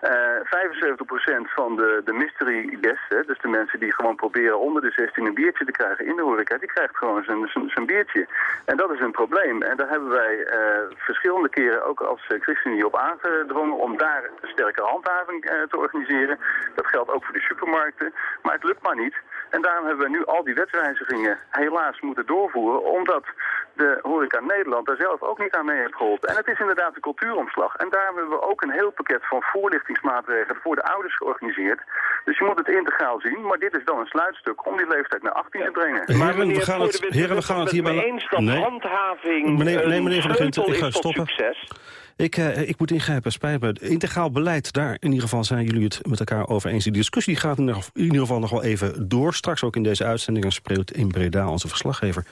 75% van de, de mystery guests, dus de mensen die gewoon proberen onder de 16 een biertje te krijgen in de horeca, die krijgt gewoon zijn biertje. En dat is een probleem. En daar hebben wij uh, verschillende keren ook als ChristenUnie op aangedrongen om daar sterke handhaving te organiseren. Dat geldt ook voor de supermarkten. Maar het lukt maar niet. En daarom hebben we nu al die wetswijzigingen helaas moeten doorvoeren, omdat de horeca Nederland daar zelf ook niet aan mee heeft geholpen. En het is inderdaad een cultuuromslag. En daarom hebben we ook een heel pakket van voorlichtingsmaatregelen voor de ouders georganiseerd. Dus je moet het integraal zien, maar dit is dan een sluitstuk om die leeftijd naar 18 te brengen. Maar heren, we gaan het, heren, we gaan het hierbij... nee. handhaving meneer, nee, meneer Van der Gent, ik ga stoppen. Succes. Ik, uh, ik moet ingrijpen, spijt me. Integraal beleid, daar in ieder geval zijn jullie het met elkaar over eens. Die discussie gaat in ieder geval nog wel even door. Straks ook in deze uitzending spreekt in Breda onze verslaggever...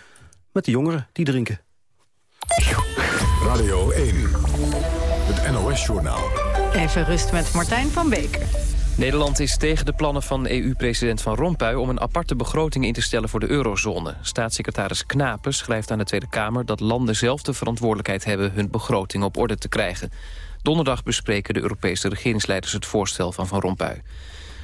met de jongeren die drinken. Radio 1, het NOS-journaal. Even rust met Martijn van Beek. Nederland is tegen de plannen van EU-president Van Rompuy... om een aparte begroting in te stellen voor de eurozone. Staatssecretaris Knapen schrijft aan de Tweede Kamer... dat landen zelf de verantwoordelijkheid hebben hun begroting op orde te krijgen. Donderdag bespreken de Europese regeringsleiders het voorstel van Van Rompuy.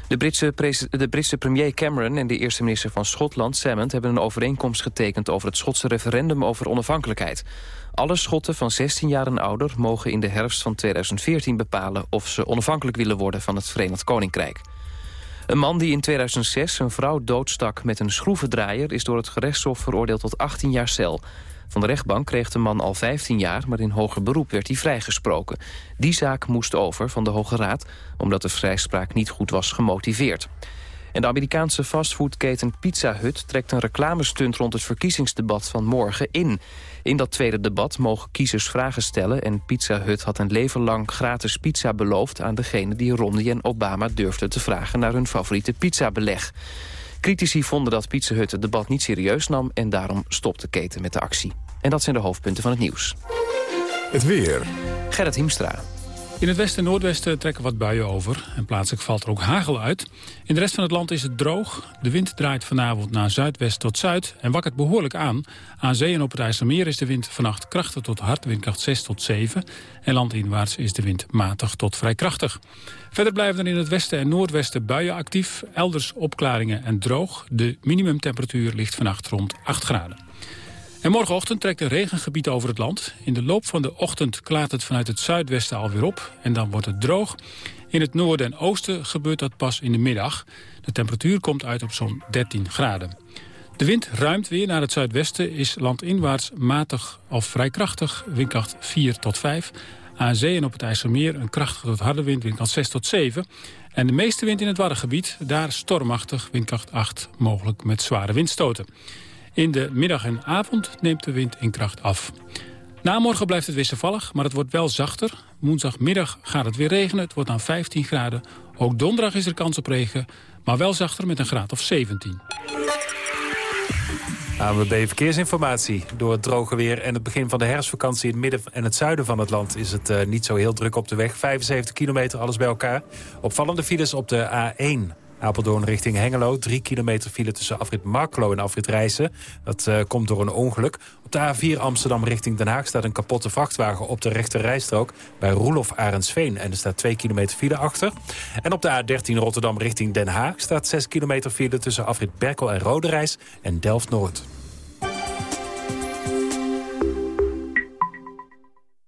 De Britse, de Britse premier Cameron en de eerste minister van Schotland, Salmond... hebben een overeenkomst getekend over het Schotse referendum over onafhankelijkheid. Alle Schotten van 16 jaar en ouder mogen in de herfst van 2014 bepalen... of ze onafhankelijk willen worden van het Verenigd Koninkrijk. Een man die in 2006 een vrouw doodstak met een schroevendraaier... is door het gerechtshof veroordeeld tot 18 jaar cel. Van de rechtbank kreeg de man al 15 jaar, maar in hoger beroep werd hij vrijgesproken. Die zaak moest over van de Hoge Raad, omdat de vrijspraak niet goed was gemotiveerd. En de Amerikaanse fastfoodketen Pizza Hut trekt een reclamestunt rond het verkiezingsdebat van morgen in. In dat tweede debat mogen kiezers vragen stellen... en Pizza Hut had een leven lang gratis pizza beloofd... aan degene die Romney en Obama durfden te vragen... naar hun favoriete pizzabeleg. Critici vonden dat Pizza Hut het debat niet serieus nam... en daarom stopte de keten met de actie. En dat zijn de hoofdpunten van het nieuws. Het weer. Gerrit Hiemstra. In het westen en noordwesten trekken wat buien over. En plaatselijk valt er ook hagel uit. In de rest van het land is het droog. De wind draait vanavond naar zuidwest tot zuid en wakkert behoorlijk aan. Aan zee en op het IJsselmeer is de wind vannacht krachtig tot hard, windkracht 6 tot 7. En landinwaarts is de wind matig tot vrij krachtig. Verder blijven er in het westen en noordwesten buien actief. Elders opklaringen en droog. De minimumtemperatuur ligt vannacht rond 8 graden. En morgenochtend trekt een regengebied over het land. In de loop van de ochtend klaart het vanuit het zuidwesten alweer op. En dan wordt het droog. In het noorden en oosten gebeurt dat pas in de middag. De temperatuur komt uit op zo'n 13 graden. De wind ruimt weer naar het zuidwesten, is landinwaarts matig of vrij krachtig, windkracht 4 tot 5. Aan zee en op het IJsselmeer een krachtige tot harde wind, windkracht 6 tot 7. En de meeste wind in het Waddengebied, daar stormachtig, windkracht 8, mogelijk met zware windstoten. In de middag en avond neemt de wind in kracht af. Na morgen blijft het wisselvallig, maar het wordt wel zachter. Woensdagmiddag gaat het weer regenen, het wordt dan 15 graden. Ook donderdag is er kans op regen, maar wel zachter met een graad of 17. ANWB Verkeersinformatie. Door het droge weer en het begin van de herfstvakantie... in het midden en het zuiden van het land is het uh, niet zo heel druk op de weg. 75 kilometer, alles bij elkaar. Opvallende files op de A1 Apeldoorn richting Hengelo. Drie kilometer file tussen afrit Marklo en afrit Rijssen. Dat uh, komt door een ongeluk. Op de A4 Amsterdam richting Den Haag staat een kapotte vrachtwagen op de rechte rijstrook bij Roelof Arendsveen. En er staat 2 kilometer file achter. En op de A13 Rotterdam richting Den Haag staat 6 kilometer file tussen afrit Berkel en Roderijs en Delft-Noord.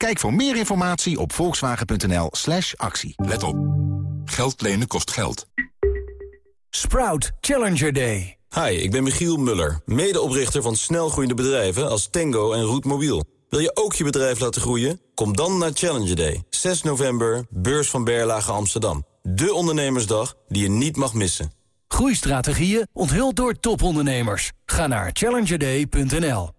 Kijk voor meer informatie op volkswagen.nl slash actie. Let op. Geld lenen kost geld. Sprout Challenger Day. Hi, ik ben Michiel Muller, medeoprichter van snelgroeiende bedrijven als Tango en Roetmobiel. Wil je ook je bedrijf laten groeien? Kom dan naar Challenger Day. 6 november, beurs van Berlage Amsterdam. De ondernemersdag die je niet mag missen. Groeistrategieën onthuld door topondernemers. Ga naar challengerday.nl.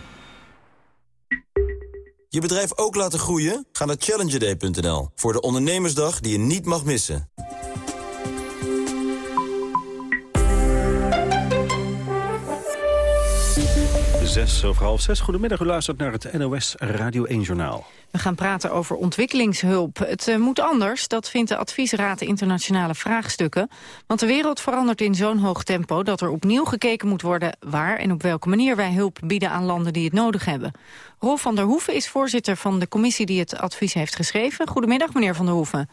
Je bedrijf ook laten groeien? Ga naar challengerday.nl voor de ondernemersdag die je niet mag missen. Zes over half zes. Goedemiddag, u luistert naar het NOS Radio 1 Journaal. We gaan praten over ontwikkelingshulp. Het uh, moet anders, dat vindt de Adviesraad Internationale Vraagstukken. Want de wereld verandert in zo'n hoog tempo... dat er opnieuw gekeken moet worden waar en op welke manier wij hulp bieden aan landen die het nodig hebben. Rolf van der Hoeven is voorzitter van de commissie die het advies heeft geschreven. Goedemiddag, meneer van der Hoeven.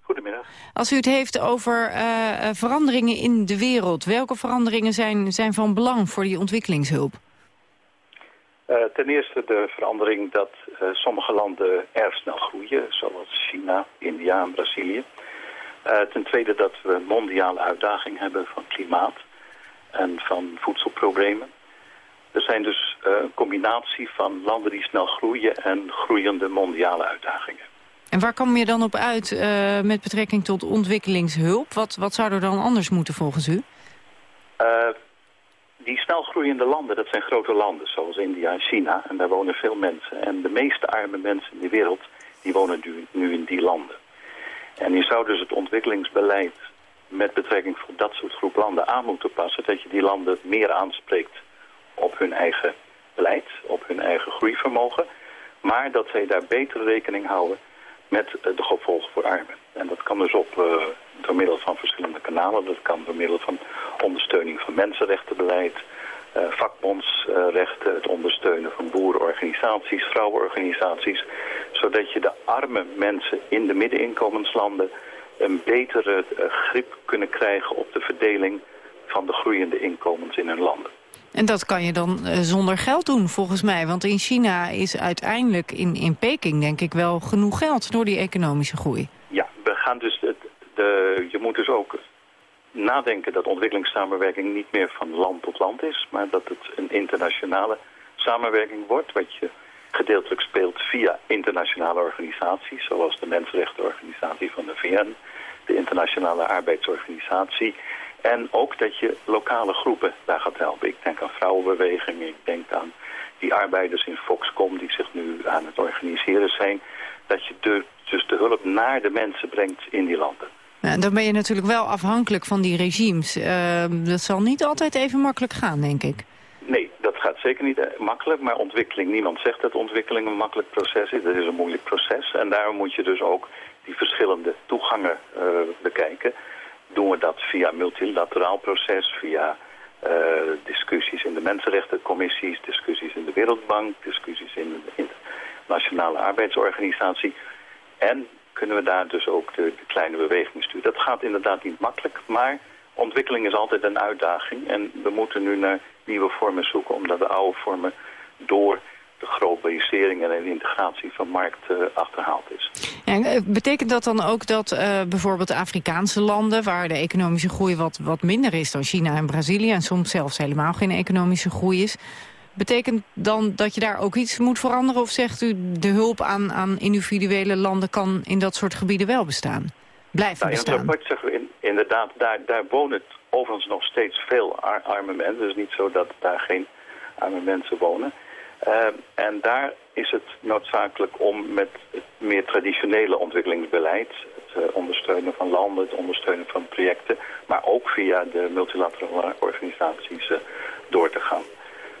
Goedemiddag. Als u het heeft over uh, veranderingen in de wereld... welke veranderingen zijn, zijn van belang voor die ontwikkelingshulp? Uh, ten eerste de verandering dat uh, sommige landen erg snel groeien, zoals China, India en Brazilië. Uh, ten tweede dat we mondiale uitdagingen hebben van klimaat en van voedselproblemen. Er zijn dus een combinatie van landen die snel groeien en groeiende mondiale uitdagingen. En waar kom je dan op uit met betrekking tot ontwikkelingshulp? Wat, wat zou er dan anders moeten volgens u? Die snel groeiende landen, dat zijn grote landen zoals India en China. En daar wonen veel mensen. En de meeste arme mensen in de wereld, die wonen nu, in die landen. En je zou dus het ontwikkelingsbeleid met betrekking tot dat soort groep landen aan moeten passen. Dat je die landen meer aanspreekt op hun eigen beleid, op hun eigen groeivermogen. Maar dat zij daar beter rekening houden met de gevolgen voor armen. En dat kan dus op, uh, door middel van verschillende kanalen. Dat kan door middel van ondersteuning van mensenrechtenbeleid, uh, vakbondsrechten, het ondersteunen van boerenorganisaties, vrouwenorganisaties. Zodat je de arme mensen in de middeninkomenslanden een betere uh, grip kunnen krijgen op de verdeling van de groeiende inkomens in hun landen. En dat kan je dan uh, zonder geld doen, volgens mij. Want in China is uiteindelijk in, in Peking, denk ik, wel genoeg geld door die economische groei. Ja, we gaan dus de, de, je moet dus ook nadenken dat ontwikkelingssamenwerking niet meer van land tot land is, maar dat het een internationale samenwerking wordt, wat je gedeeltelijk speelt via internationale organisaties, zoals de Mensenrechtenorganisatie van de VN, de Internationale Arbeidsorganisatie, en ook dat je lokale groepen daar gaat helpen. Ik denk aan vrouwenbewegingen, ik denk aan die arbeiders in Foxcom die zich nu aan het organiseren zijn, dat je de, dus de hulp naar de mensen brengt in die landen. Dan ben je natuurlijk wel afhankelijk van die regimes. Uh, dat zal niet altijd even makkelijk gaan, denk ik. Nee, dat gaat zeker niet eh, makkelijk. Maar ontwikkeling, niemand zegt dat ontwikkeling een makkelijk proces is. Dat is een moeilijk proces. En daarom moet je dus ook die verschillende toegangen uh, bekijken. Doen we dat via multilateraal proces, via uh, discussies in de mensenrechtencommissies, discussies in de Wereldbank, discussies in de Nationale Arbeidsorganisatie. En kunnen we daar dus ook de, kleine bewegingen sturen. Dat gaat inderdaad niet makkelijk, maar ontwikkeling is altijd een uitdaging. En we moeten nu naar nieuwe vormen zoeken, omdat de oude vormen door de globalisering en de integratie van markt uh, achterhaald is. Ja, betekent dat dan ook dat uh, bijvoorbeeld Afrikaanse landen... waar de economische groei wat, wat minder is dan China en Brazilië... en soms zelfs helemaal geen economische groei is... betekent dan dat je daar ook iets moet veranderen? Of zegt u de hulp aan, aan individuele landen kan in dat soort gebieden wel bestaan? Blijven nou, bestaan? In het rapport zeggen we in, inderdaad, daar, daar wonen overigens nog steeds veel ar arme mensen. Het is niet zo dat daar geen arme mensen wonen... Uh, en daar is het noodzakelijk om met het meer traditionele ontwikkelingsbeleid... het uh, ondersteunen van landen, het ondersteunen van projecten... maar ook via de multilaterale organisaties uh, door te gaan.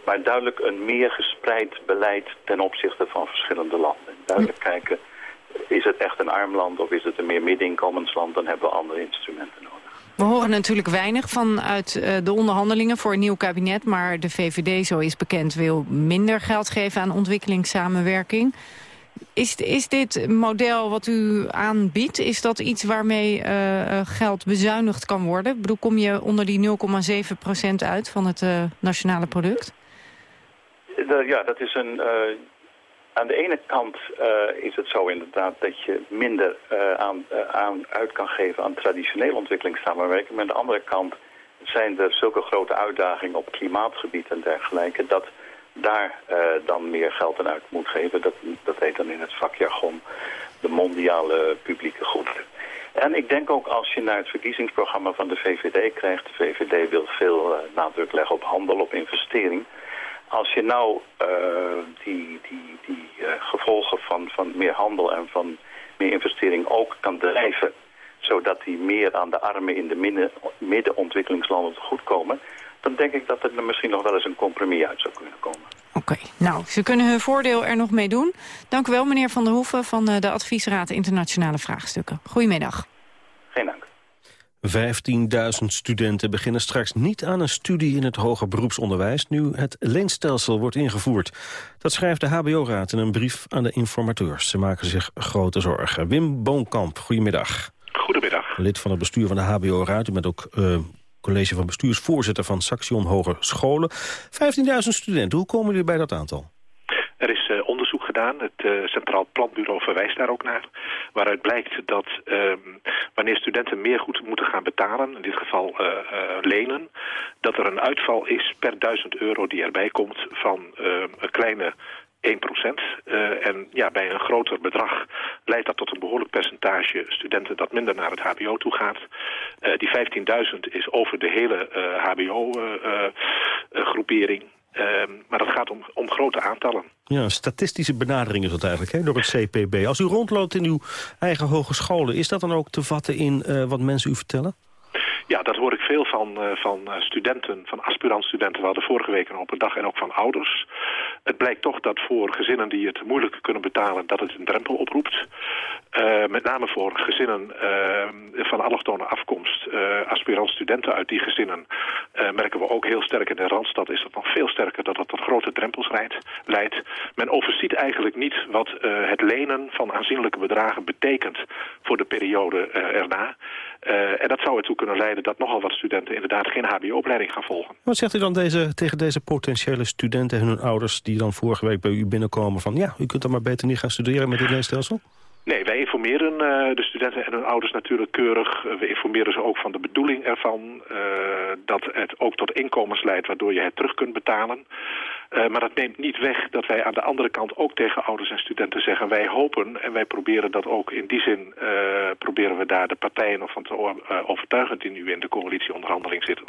Maar duidelijk een meer gespreid beleid ten opzichte van verschillende landen. Duidelijk kijken, is het echt een arm land of is het een meer middeninkomensland... dan hebben we andere instrumenten nodig. We horen natuurlijk weinig vanuit uh, de onderhandelingen voor een nieuw kabinet... maar de VVD, zo is bekend, wil minder geld geven aan ontwikkelingssamenwerking. Is, is dit model wat u aanbiedt, is dat iets waarmee uh, geld bezuinigd kan worden? Ik bedoel, kom je onder die 0,7% uit van het uh, nationale product? De, ja, dat is een... Aan de ene kant uh, is het zo inderdaad dat je minder uh, aan, aan uit kan geven aan traditionele ontwikkelingssamenwerking. Maar aan de andere kant zijn er zulke grote uitdagingen op klimaatgebied en dergelijke... dat daar dan meer geld aan uit moet geven. Dat, dat heet dan in het vakjargon de mondiale publieke goed. En ik denk ook als je naar het verkiezingsprogramma van de VVD krijgt... de VVD wil veel nadruk leggen op handel, op investering... Als je nou uh, die, die, die uh, gevolgen van, van meer handel en van meer investering ook kan drijven... zodat die meer aan de armen in de midden, middenontwikkelingslanden goedkomen... dan denk ik dat er misschien nog wel eens een compromis uit zou kunnen komen. Oké, nou, ze kunnen hun voordeel er nog mee doen. Dank u wel, meneer Van der Hoeven van de Adviesraad Internationale Vraagstukken. Goedemiddag. Geen dank. 15.000 studenten beginnen straks niet aan een studie in het hoger beroepsonderwijs... nu het leenstelsel wordt ingevoerd. Dat schrijft de HBO-raad in een brief aan de informateurs. Ze maken zich grote zorgen. Wim Boonkamp, goedemiddag. Goedemiddag. Lid van het bestuur van de HBO-raad. U bent ook uh, college van bestuursvoorzitter van Saxion Hogescholen. 15.000 studenten, hoe komen jullie bij dat aantal? Er is uh, Het uh, Centraal Planbureau verwijst daar ook naar. Waaruit blijkt dat um, wanneer studenten meer goed moeten gaan betalen, in dit geval uh, uh, lenen, dat er een uitval is per duizend euro die erbij komt van een kleine 1% uh, en ja, bij een groter bedrag leidt dat tot een behoorlijk percentage studenten dat minder naar het hbo toe gaat. Die 15.000 is over de hele hbo-groepering. Uh, maar dat gaat om, om grote aantallen. Ja, statistische benadering is dat eigenlijk, hè, door het CPB. Als u rondloopt in uw eigen hogescholen, is dat dan ook te vatten in uh, wat mensen u vertellen? Ja, dat hoor ik veel van, uh, van studenten, van aspirantstudenten. We hadden vorige week een open dag en ook van ouders. Het blijkt toch dat voor gezinnen die het moeilijk kunnen betalen... dat het een drempel oproept. Uh, met name voor gezinnen uh, van allochtone afkomst, uh, aspirant-studenten uit die gezinnen... merken we ook heel sterk in de Randstad is dat nog veel sterker... dat dat tot grote drempels leidt. Men overziet eigenlijk niet wat het lenen van aanzienlijke bedragen betekent... voor de periode erna. En dat zou ertoe kunnen leiden dat nogal wat studenten inderdaad geen hbo-opleiding gaan volgen. Wat zegt u dan deze, tegen deze potentiële studenten en hun ouders die dan vorige week bij u binnenkomen van ja, u kunt dan maar beter niet gaan studeren met dit leenstelsel? Nee, wij informeren uh, de studenten en hun ouders natuurlijk keurig. Uh, we informeren ze ook van de bedoeling ervan. Uh, dat het ook tot inkomens leidt waardoor je het terug kunt betalen. maar dat neemt niet weg dat wij aan de andere kant ook tegen ouders en studenten zeggen... wij hopen en wij proberen dat ook in die zin... proberen we daar de partijen nog van te overtuigen die nu in de coalitieonderhandeling zitten.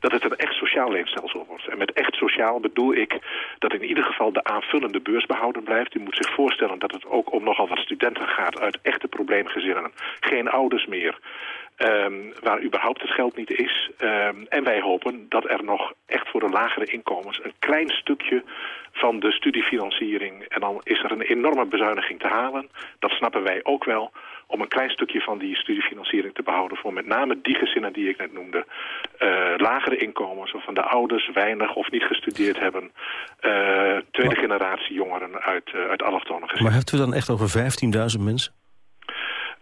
Dat het een echt sociaal leenstelsel wordt. En met echt sociaal bedoel ik dat in ieder geval de aanvullende beurs behouden blijft. U moet zich voorstellen dat het ook om nogal wat studenten gaat uit echte probleemgezinnen. Geen ouders meer. Um, waar überhaupt het geld niet is. Um, en wij hopen dat er nog echt voor de lagere inkomens... een klein stukje van de studiefinanciering... en dan is er een enorme bezuiniging te halen. Dat snappen wij ook wel om een klein stukje van die studiefinanciering te behouden... voor met name die gezinnen die ik net noemde. Uh, lagere inkomens, waarvan de ouders weinig of niet gestudeerd hebben. Uh, tweede maar, generatie jongeren uit, uh, uit allochtone gezinnen. Maar hebt u dan echt over 15.000 mensen?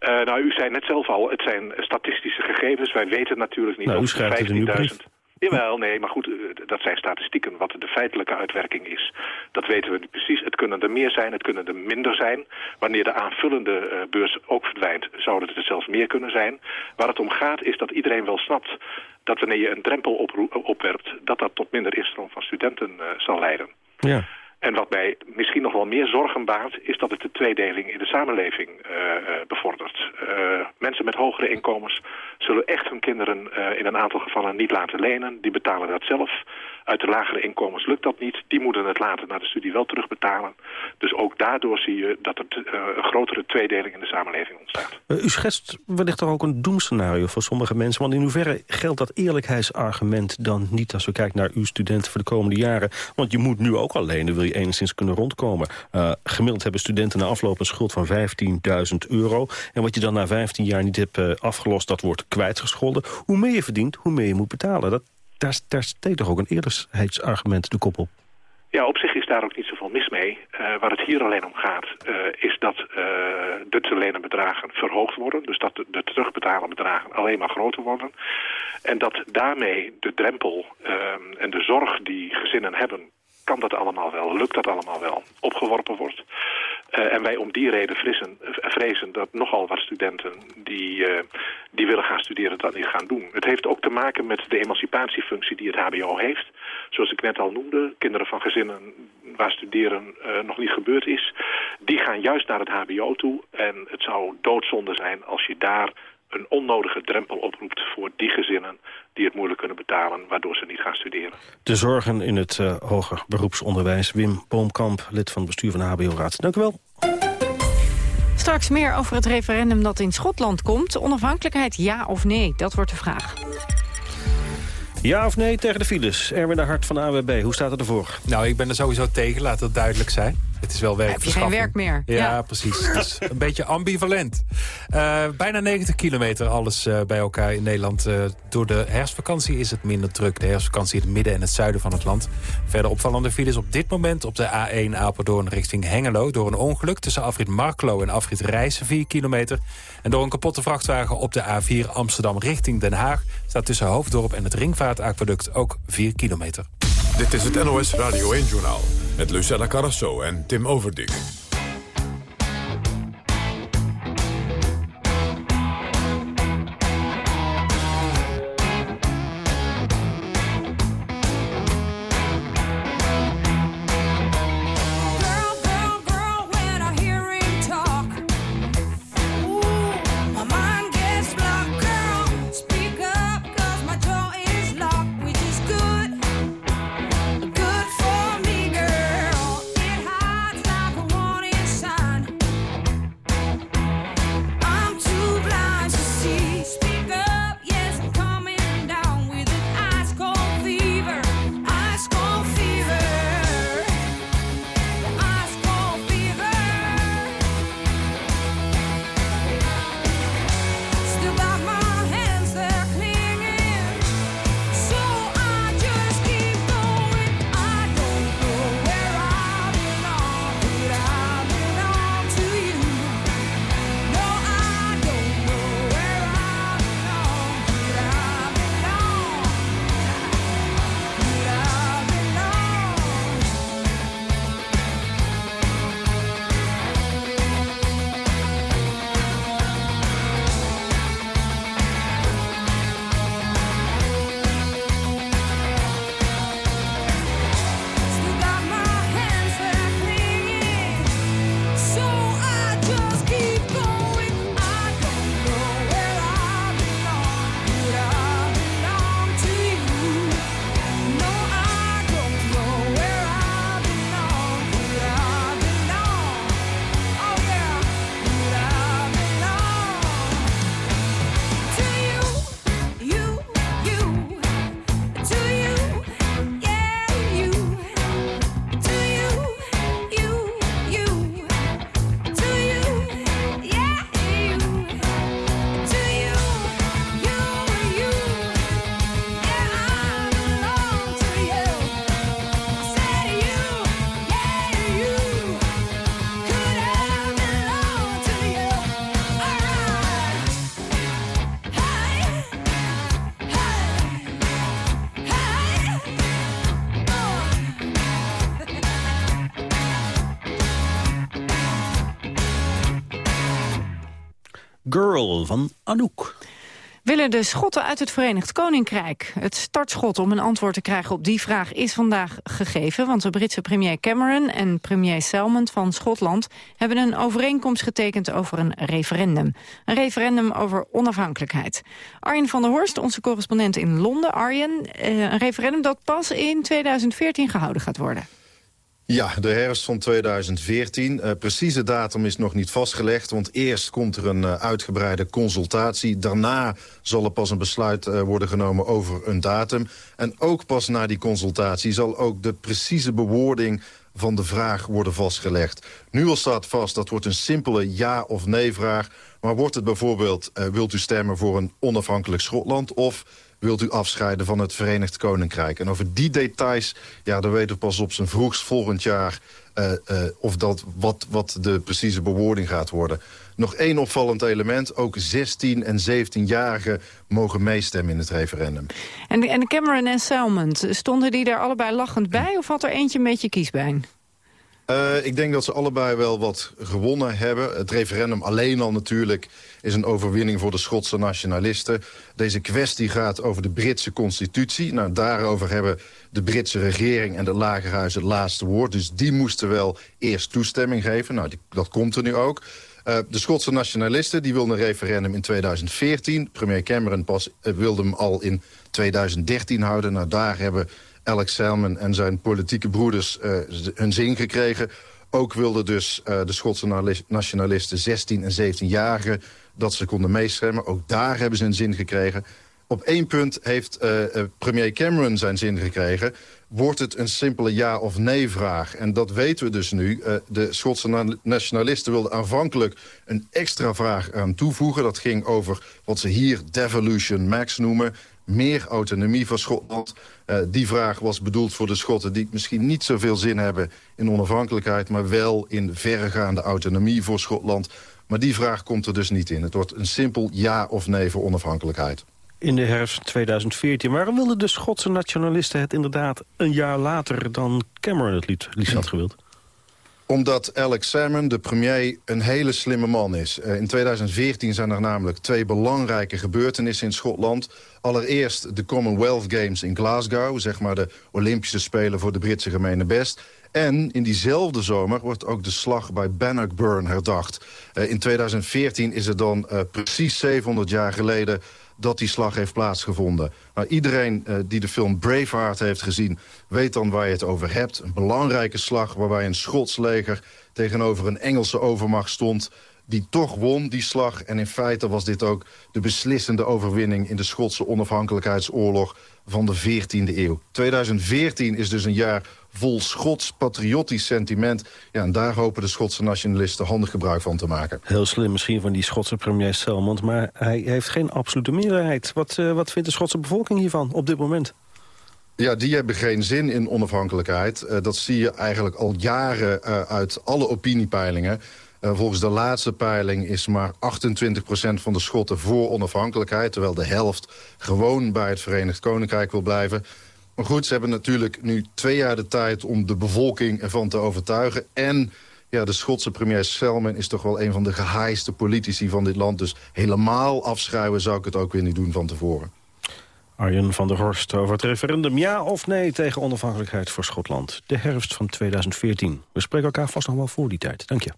Nou, u zei net zelf al, het zijn statistische gegevens. Wij weten natuurlijk niet nou, of u schrijft de 15.000... Jawel, nee, maar goed, eh, dat zijn statistieken. Wat de feitelijke uitwerking is, dat weten we niet precies. Het kunnen er meer zijn, het kunnen er minder zijn. Wanneer de aanvullende uh, beurs ook verdwijnt, zou het er zelfs meer kunnen zijn. Waar het om gaat is dat iedereen wel snapt dat wanneer je een drempel opwerpt... dat dat tot minder instroom van studenten uh, zal leiden. Ja. En wat mij misschien nog wel meer zorgen baart... is dat het de tweedeling in de samenleving uh, bevordert. Uh, mensen met hogere inkomens zullen echt hun kinderen in een aantal gevallen niet laten lenen. Die betalen dat zelf. Uit de lagere inkomens lukt dat niet. Die moeten het later na de studie wel terugbetalen. Dus ook daardoor zie je dat er een grotere tweedeling in de samenleving ontstaat. u schetst wellicht toch ook een doemscenario voor sommige mensen. Want in hoeverre geldt dat eerlijkheidsargument dan niet... als we kijken naar uw studenten voor de komende jaren? Want je moet nu ook al lenen, wil je enigszins kunnen rondkomen. Uh, gemiddeld hebben studenten na afloop een schuld van 15.000 euro. En wat je dan na 15 jaar niet hebt afgelost, dat wordt kwijtgescholden. Hoe meer je verdient, hoe meer je moet betalen. Dat, daar, daar steekt toch ook een eerlijkheidsargument de kop op. Ja, op zich is daar ook niet zoveel mis mee. Uh, waar het hier alleen om gaat, uh, is dat uh, de te lenen bedragen verhoogd worden. Dus dat de, de terugbetalen bedragen alleen maar groter worden. En dat daarmee de drempel en de zorg die gezinnen hebben kan dat allemaal wel, lukt dat allemaal wel, opgeworpen wordt. Uh, en wij om die reden vrezen dat nogal wat studenten die, uh, die willen gaan studeren dat niet gaan doen. Het heeft ook te maken met de emancipatiefunctie die het hbo heeft. Zoals ik net al noemde, kinderen van gezinnen waar studeren uh, nog niet gebeurd is, die gaan juist naar het hbo toe. En het zou doodzonde zijn als je daar een onnodige drempel oproept voor die gezinnen die het moeilijk kunnen betalen, waardoor ze niet gaan studeren. De zorgen in het uh, hoger beroepsonderwijs. Wim Boomkamp, lid van het bestuur van de HBO-raad. Dank u wel. Straks meer over het referendum dat in Schotland komt. Onafhankelijkheid ja of nee, dat wordt de vraag. Ja of nee tegen de files? Erwin de Hart van de AWB, hoe staat het ervoor? Nou, ik ben er sowieso tegen, laat dat duidelijk zijn. Het is wel werk. Heb je geen werk meer? Ja, ja. precies. Het is een beetje ambivalent. Uh, bijna 90 kilometer alles uh, bij elkaar in Nederland. Uh, door de herfstvakantie is het minder druk. De herfstvakantie in het midden en het zuiden van het land. Verder opvallende files op dit moment op de A1 Apeldoorn richting Hengelo... door een ongeluk tussen afrit Marklo en afrit Rijssen 4 kilometer. En door een kapotte vrachtwagen op de A4 Amsterdam richting Den Haag... staat tussen Hoofddorp en het Ringvaartaquaduct ook 4 kilometer. Dit is het NOS Radio 1-journaal met Lucella Carrasso en Tim Overdik. Van Anouk. Willen de Schotten uit het Verenigd Koninkrijk? Het startschot om een antwoord te krijgen op die vraag is vandaag gegeven... want de Britse premier Cameron en premier Salmond van Schotland... hebben een overeenkomst getekend over een referendum. Een referendum over onafhankelijkheid. Arjen van der Horst, onze correspondent in Londen. Arjen, eh, een referendum dat pas in 2014 gehouden gaat worden. Ja, de herfst van 2014. Uh, precieze datum is nog niet vastgelegd, want eerst komt er een uh, uitgebreide consultatie. Daarna zal er pas een besluit uh, worden genomen over een datum. En ook pas na die consultatie zal ook de precieze bewoording van de vraag worden vastgelegd. Nu al staat vast, dat wordt een simpele ja- of nee-vraag. Maar wordt het bijvoorbeeld, wilt u stemmen voor een onafhankelijk Schotland... of wilt u afscheiden van het Verenigd Koninkrijk. En over die details, ja, dan weten we pas op zijn vroegst volgend jaar... Uh, uh, of dat, wat, wat de precieze bewoording gaat worden. Nog één opvallend element. Ook 16- en 17-jarigen mogen meestemmen in het referendum. En, en Cameron en Salmond, stonden die daar allebei lachend bij... of had er eentje een beetje kiesbijn? Uh, ik denk dat ze allebei wel wat gewonnen hebben. Het referendum alleen al natuurlijk is een overwinning voor de Schotse nationalisten. Deze kwestie gaat over de Britse constitutie. Nou, daarover hebben de Britse regering en de lagerhuis het laatste woord. Dus die moesten wel eerst toestemming geven. Nou, dat komt er nu ook. Uh, de Schotse nationalisten die wilden een referendum in 2014. Premier Cameron pas, uh, wilde hem al in 2013 houden. Nou, daar hebben Alex Salmon en zijn politieke broeders uh, hun zin gekregen. Ook wilden dus uh, de Schotse nationalisten 16 en 17-jarigen dat ze konden meestemmen. Ook daar hebben ze een zin gekregen. Op één punt heeft uh, premier Cameron zijn zin gekregen. Wordt het een simpele ja- of nee-vraag? En dat weten we dus nu. De Schotse nationalisten wilden aanvankelijk een extra vraag aan toevoegen. Dat ging over wat ze hier devolution max noemen meer autonomie voor Schotland. Uh, die vraag was bedoeld voor de Schotten die misschien niet zoveel zin hebben in onafhankelijkheid... maar wel in verregaande autonomie voor Schotland. Maar die vraag komt er dus niet in. Het wordt een simpel ja of nee voor onafhankelijkheid. In de herfst 2014. Waarom wilden de Schotse nationalisten het inderdaad een jaar later... dan Cameron het liefst had gewild? Omdat Alex Salmon, de premier, een hele slimme man is. Uh, in 2014 zijn er namelijk twee belangrijke gebeurtenissen in Schotland. Allereerst de Commonwealth Games in Glasgow. Zeg maar de Olympische Spelen voor de Britse gemene best. En in diezelfde zomer wordt ook de slag bij Bannockburn herdacht. Uh, in 2014 is het dan uh, precies 700 jaar geleden dat die slag heeft plaatsgevonden. Nou, iedereen uh, die de film Braveheart heeft gezien... weet dan waar je het over hebt. Een belangrijke slag waarbij een Schots leger... tegenover een Engelse overmacht stond die toch won, die slag. En in feite was dit ook de beslissende overwinning... in de Schotse onafhankelijkheidsoorlog van de 14e eeuw. 2014 is dus een jaar vol Schots patriotisch sentiment. Ja, en daar hopen de Schotse nationalisten handig gebruik van te maken. Heel slim misschien van die Schotse premier Selmond... maar hij heeft geen absolute meerderheid. Wat, uh, wat vindt de Schotse bevolking hiervan op dit moment? Ja, die hebben geen zin in onafhankelijkheid. Uh, dat zie je eigenlijk al jaren uh, uit alle opiniepeilingen. Uh, volgens de laatste peiling is maar 28% van de Schotten voor onafhankelijkheid... terwijl de helft gewoon bij het Verenigd Koninkrijk wil blijven. Maar goed, ze hebben natuurlijk nu twee jaar de tijd om de bevolking ervan te overtuigen. En ja, de Schotse premier Selman is toch wel een van de gehaaiste politici van dit land. Dus helemaal afschuiven zou ik het ook weer niet doen van tevoren. Arjen van der Horst over het referendum ja of nee tegen onafhankelijkheid voor Schotland. De herfst van 2014. We spreken elkaar vast nog wel voor die tijd. Dank je.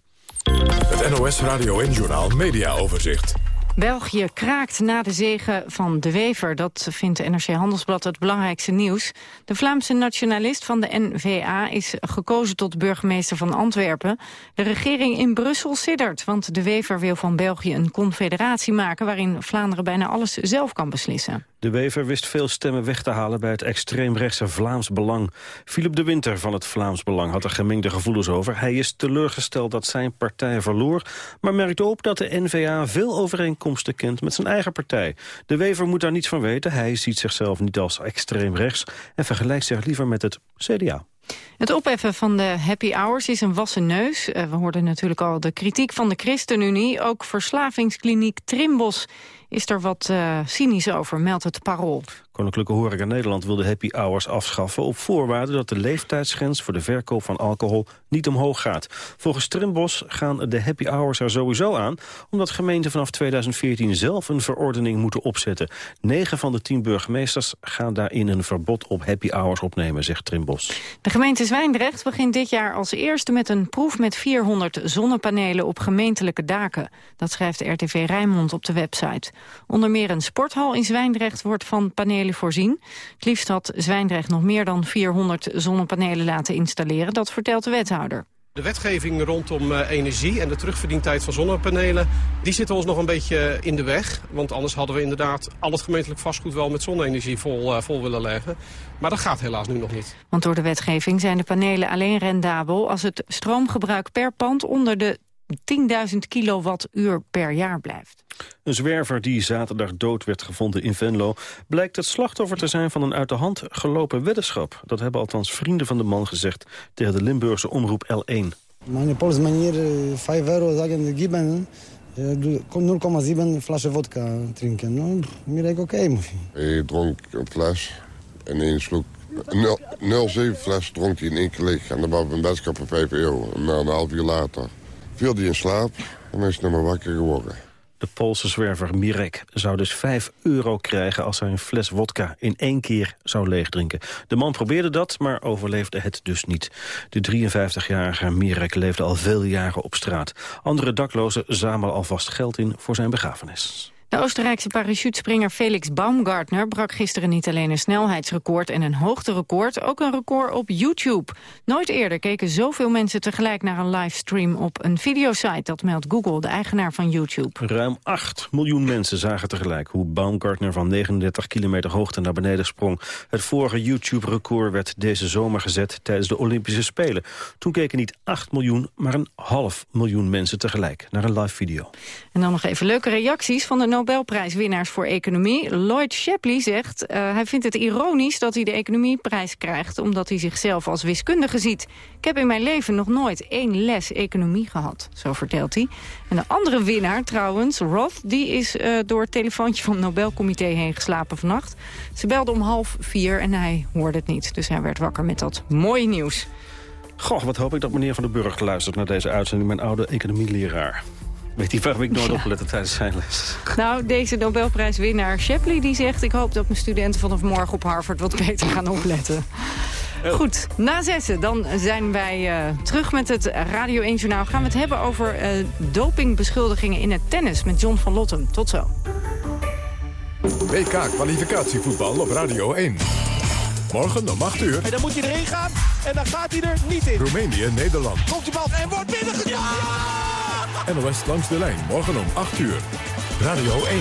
Het NOS Radio en Journal Media Overzicht. België kraakt na de zege van De Wever. Dat vindt NRC Handelsblad het belangrijkste nieuws. De Vlaamse nationalist van de N-VA is gekozen tot burgemeester van Antwerpen. De regering in Brussel siddert, want De Wever wil van België een confederatie maken... waarin Vlaanderen bijna alles zelf kan beslissen. De Wever wist veel stemmen weg te halen bij het extreemrechtse Vlaams Belang. Philip de Winter van het Vlaams Belang had er gemengde gevoelens over. Hij is teleurgesteld dat zijn partij verloor, maar merkt op dat de N-VA veel overeenkomsten kent met zijn eigen partij. De Wever moet daar niets van weten. Hij ziet zichzelf niet als extreem rechts en vergelijkt zich liever met het CDA. Het opheffen van de happy hours is een wassen neus. Eh, we hoorden natuurlijk al de kritiek van de ChristenUnie. Ook verslavingskliniek Trimbos is er wat uh, cynisch over, meldt het Parool. Koninklijke Horeca Nederland wil de happy hours afschaffen... op voorwaarde dat de leeftijdsgrens voor de verkoop van alcohol niet omhoog gaat. Volgens Trimbos gaan de happy hours er sowieso aan... omdat gemeenten vanaf 2014 zelf een verordening moeten opzetten. Negen van de tien burgemeesters gaan daarin een verbod op happy hours opnemen, zegt Trimbos. De gemeente Zwijndrecht begint dit jaar als eerste met een proef met 400 zonnepanelen op gemeentelijke daken. Dat schrijft de RTV Rijnmond op de website. Onder meer een sporthal in Zwijndrecht wordt van panelen voorzien. Het liefst had Zwijndrecht nog meer dan 400 zonnepanelen laten installeren. Dat vertelt de wethouder. De wetgeving rondom uh, energie en de terugverdientijd van zonnepanelen... die zitten ons nog een beetje in de weg. Want anders hadden we inderdaad al het gemeentelijk vastgoed... wel met zonne-energie vol, uh, vol willen leggen. Maar dat gaat helaas nu nog niet. Want door de wetgeving zijn de panelen alleen rendabel... als het stroomgebruik per pand onder de 10.000 kilowattuur per jaar blijft. Een zwerver die zaterdag dood werd gevonden in Venlo... blijkt het slachtoffer te zijn van een uit de hand gelopen weddenschap. Dat hebben althans vrienden van de man gezegd tegen de Limburgse omroep L1. Mijn Pols manier 5 euro zeggen geven... 0,7 flessen vodka drinken. Nou, mir oké. Okay. Hij dronk een fles en één sloeg 0,7 fles dronk hij in één keer leeg. En dan was een weddenschap van 5 euro. En een half uur later viel hij in slaap en is nog maar wakker geworden. De Poolse zwerver Mirek zou dus 5 euro krijgen als hij een fles wodka in één keer zou leegdrinken. De man probeerde dat, maar overleefde het dus niet. De 53-jarige Mirek leefde al veel jaren op straat. Andere daklozen zamelen alvast geld in voor zijn begrafenis. De Oostenrijkse parachutespringer Felix Baumgartner brak gisteren niet alleen een snelheidsrecord en een hoogterecord, ook een record op YouTube. Nooit eerder keken zoveel mensen tegelijk naar een livestream op een videosite, dat meldt Google, de eigenaar van YouTube. Ruim 8 miljoen mensen zagen tegelijk hoe Baumgartner van 39 kilometer hoogte naar beneden sprong. Het vorige YouTube-record werd deze zomer gezet tijdens de Olympische Spelen. Toen keken niet 8 miljoen, maar een half miljoen mensen tegelijk naar een live video. En dan nog even leuke reacties van de Nobelprijswinnaars voor economie. Lloyd Shapley zegt, uh, hij vindt het ironisch dat hij de economieprijs krijgt... omdat hij zichzelf als wiskundige ziet. Ik heb in mijn leven nog nooit één les economie gehad, zo vertelt hij. En de andere winnaar trouwens, Roth, die is uh, door het telefoontje van het Nobelcomité heen geslapen vannacht. Ze belde om half vier en hij hoorde het niet. Dus hij werd wakker met dat mooie nieuws. Goh, wat hoop ik dat meneer Van den Burg luistert naar deze uitzending, mijn oude economieleraar. Weet je waarom ik nooit ja. opletten tijdens zijn les? Nou, deze Nobelprijswinnaar Shapley die zegt... ik hoop dat mijn studenten vanaf morgen op Harvard wat beter gaan opletten. Oh. Goed, na zessen dan zijn wij uh, terug met het Radio 1 Journaal. Gaan we het hebben over uh, dopingbeschuldigingen in het tennis met John van Lottem. Tot zo. WK-kwalificatievoetbal op Radio 1. Morgen om 8 uur. En dan moet hij erin gaan en dan gaat hij er niet in. Roemenië, Nederland. Komt die bal en wordt binnengekomen. Ja! NOS langs de lijn, morgen om 8 uur. Radio 1.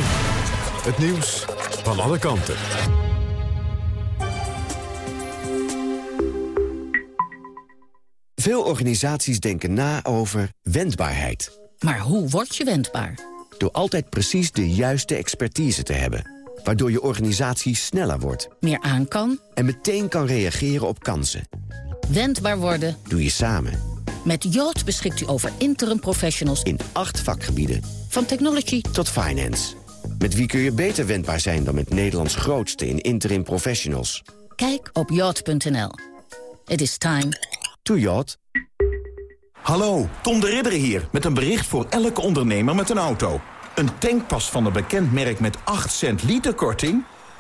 Het nieuws van alle kanten. Veel organisaties denken na over wendbaarheid. Maar hoe word je wendbaar? Door altijd precies de juiste expertise te hebben. Waardoor je organisatie sneller wordt. Meer aan kan. En meteen kan reageren op kansen. Wendbaar worden. Doe je samen. Met Yacht beschikt u over interim professionals in acht vakgebieden. Van technology tot finance. Met wie kun je beter wendbaar zijn dan met Nederlands grootste in interim professionals? Kijk op yacht.nl. It is time to yacht. Hallo, Tom de Ridder hier met een bericht voor elke ondernemer met een auto. Een tankpas van een bekend merk met 8 cent liter korting?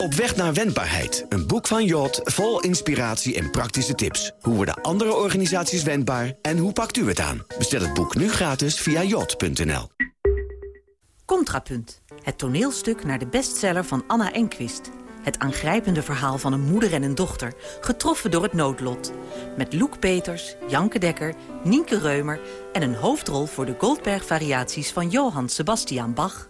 Op weg naar wendbaarheid. Een boek van Jot vol inspiratie en praktische tips. Hoe worden andere organisaties wendbaar en hoe pakt u het aan? Bestel het boek nu gratis via jot.nl. Contrapunt. Het toneelstuk naar de bestseller van Anna Enquist. Het aangrijpende verhaal van een moeder en een dochter, getroffen door het noodlot. Met Loek Peters, Janke Dekker, Nienke Reumer... en een hoofdrol voor de Goldberg-variaties van Johann Sebastian Bach...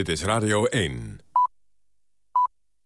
Dit is Radio 1.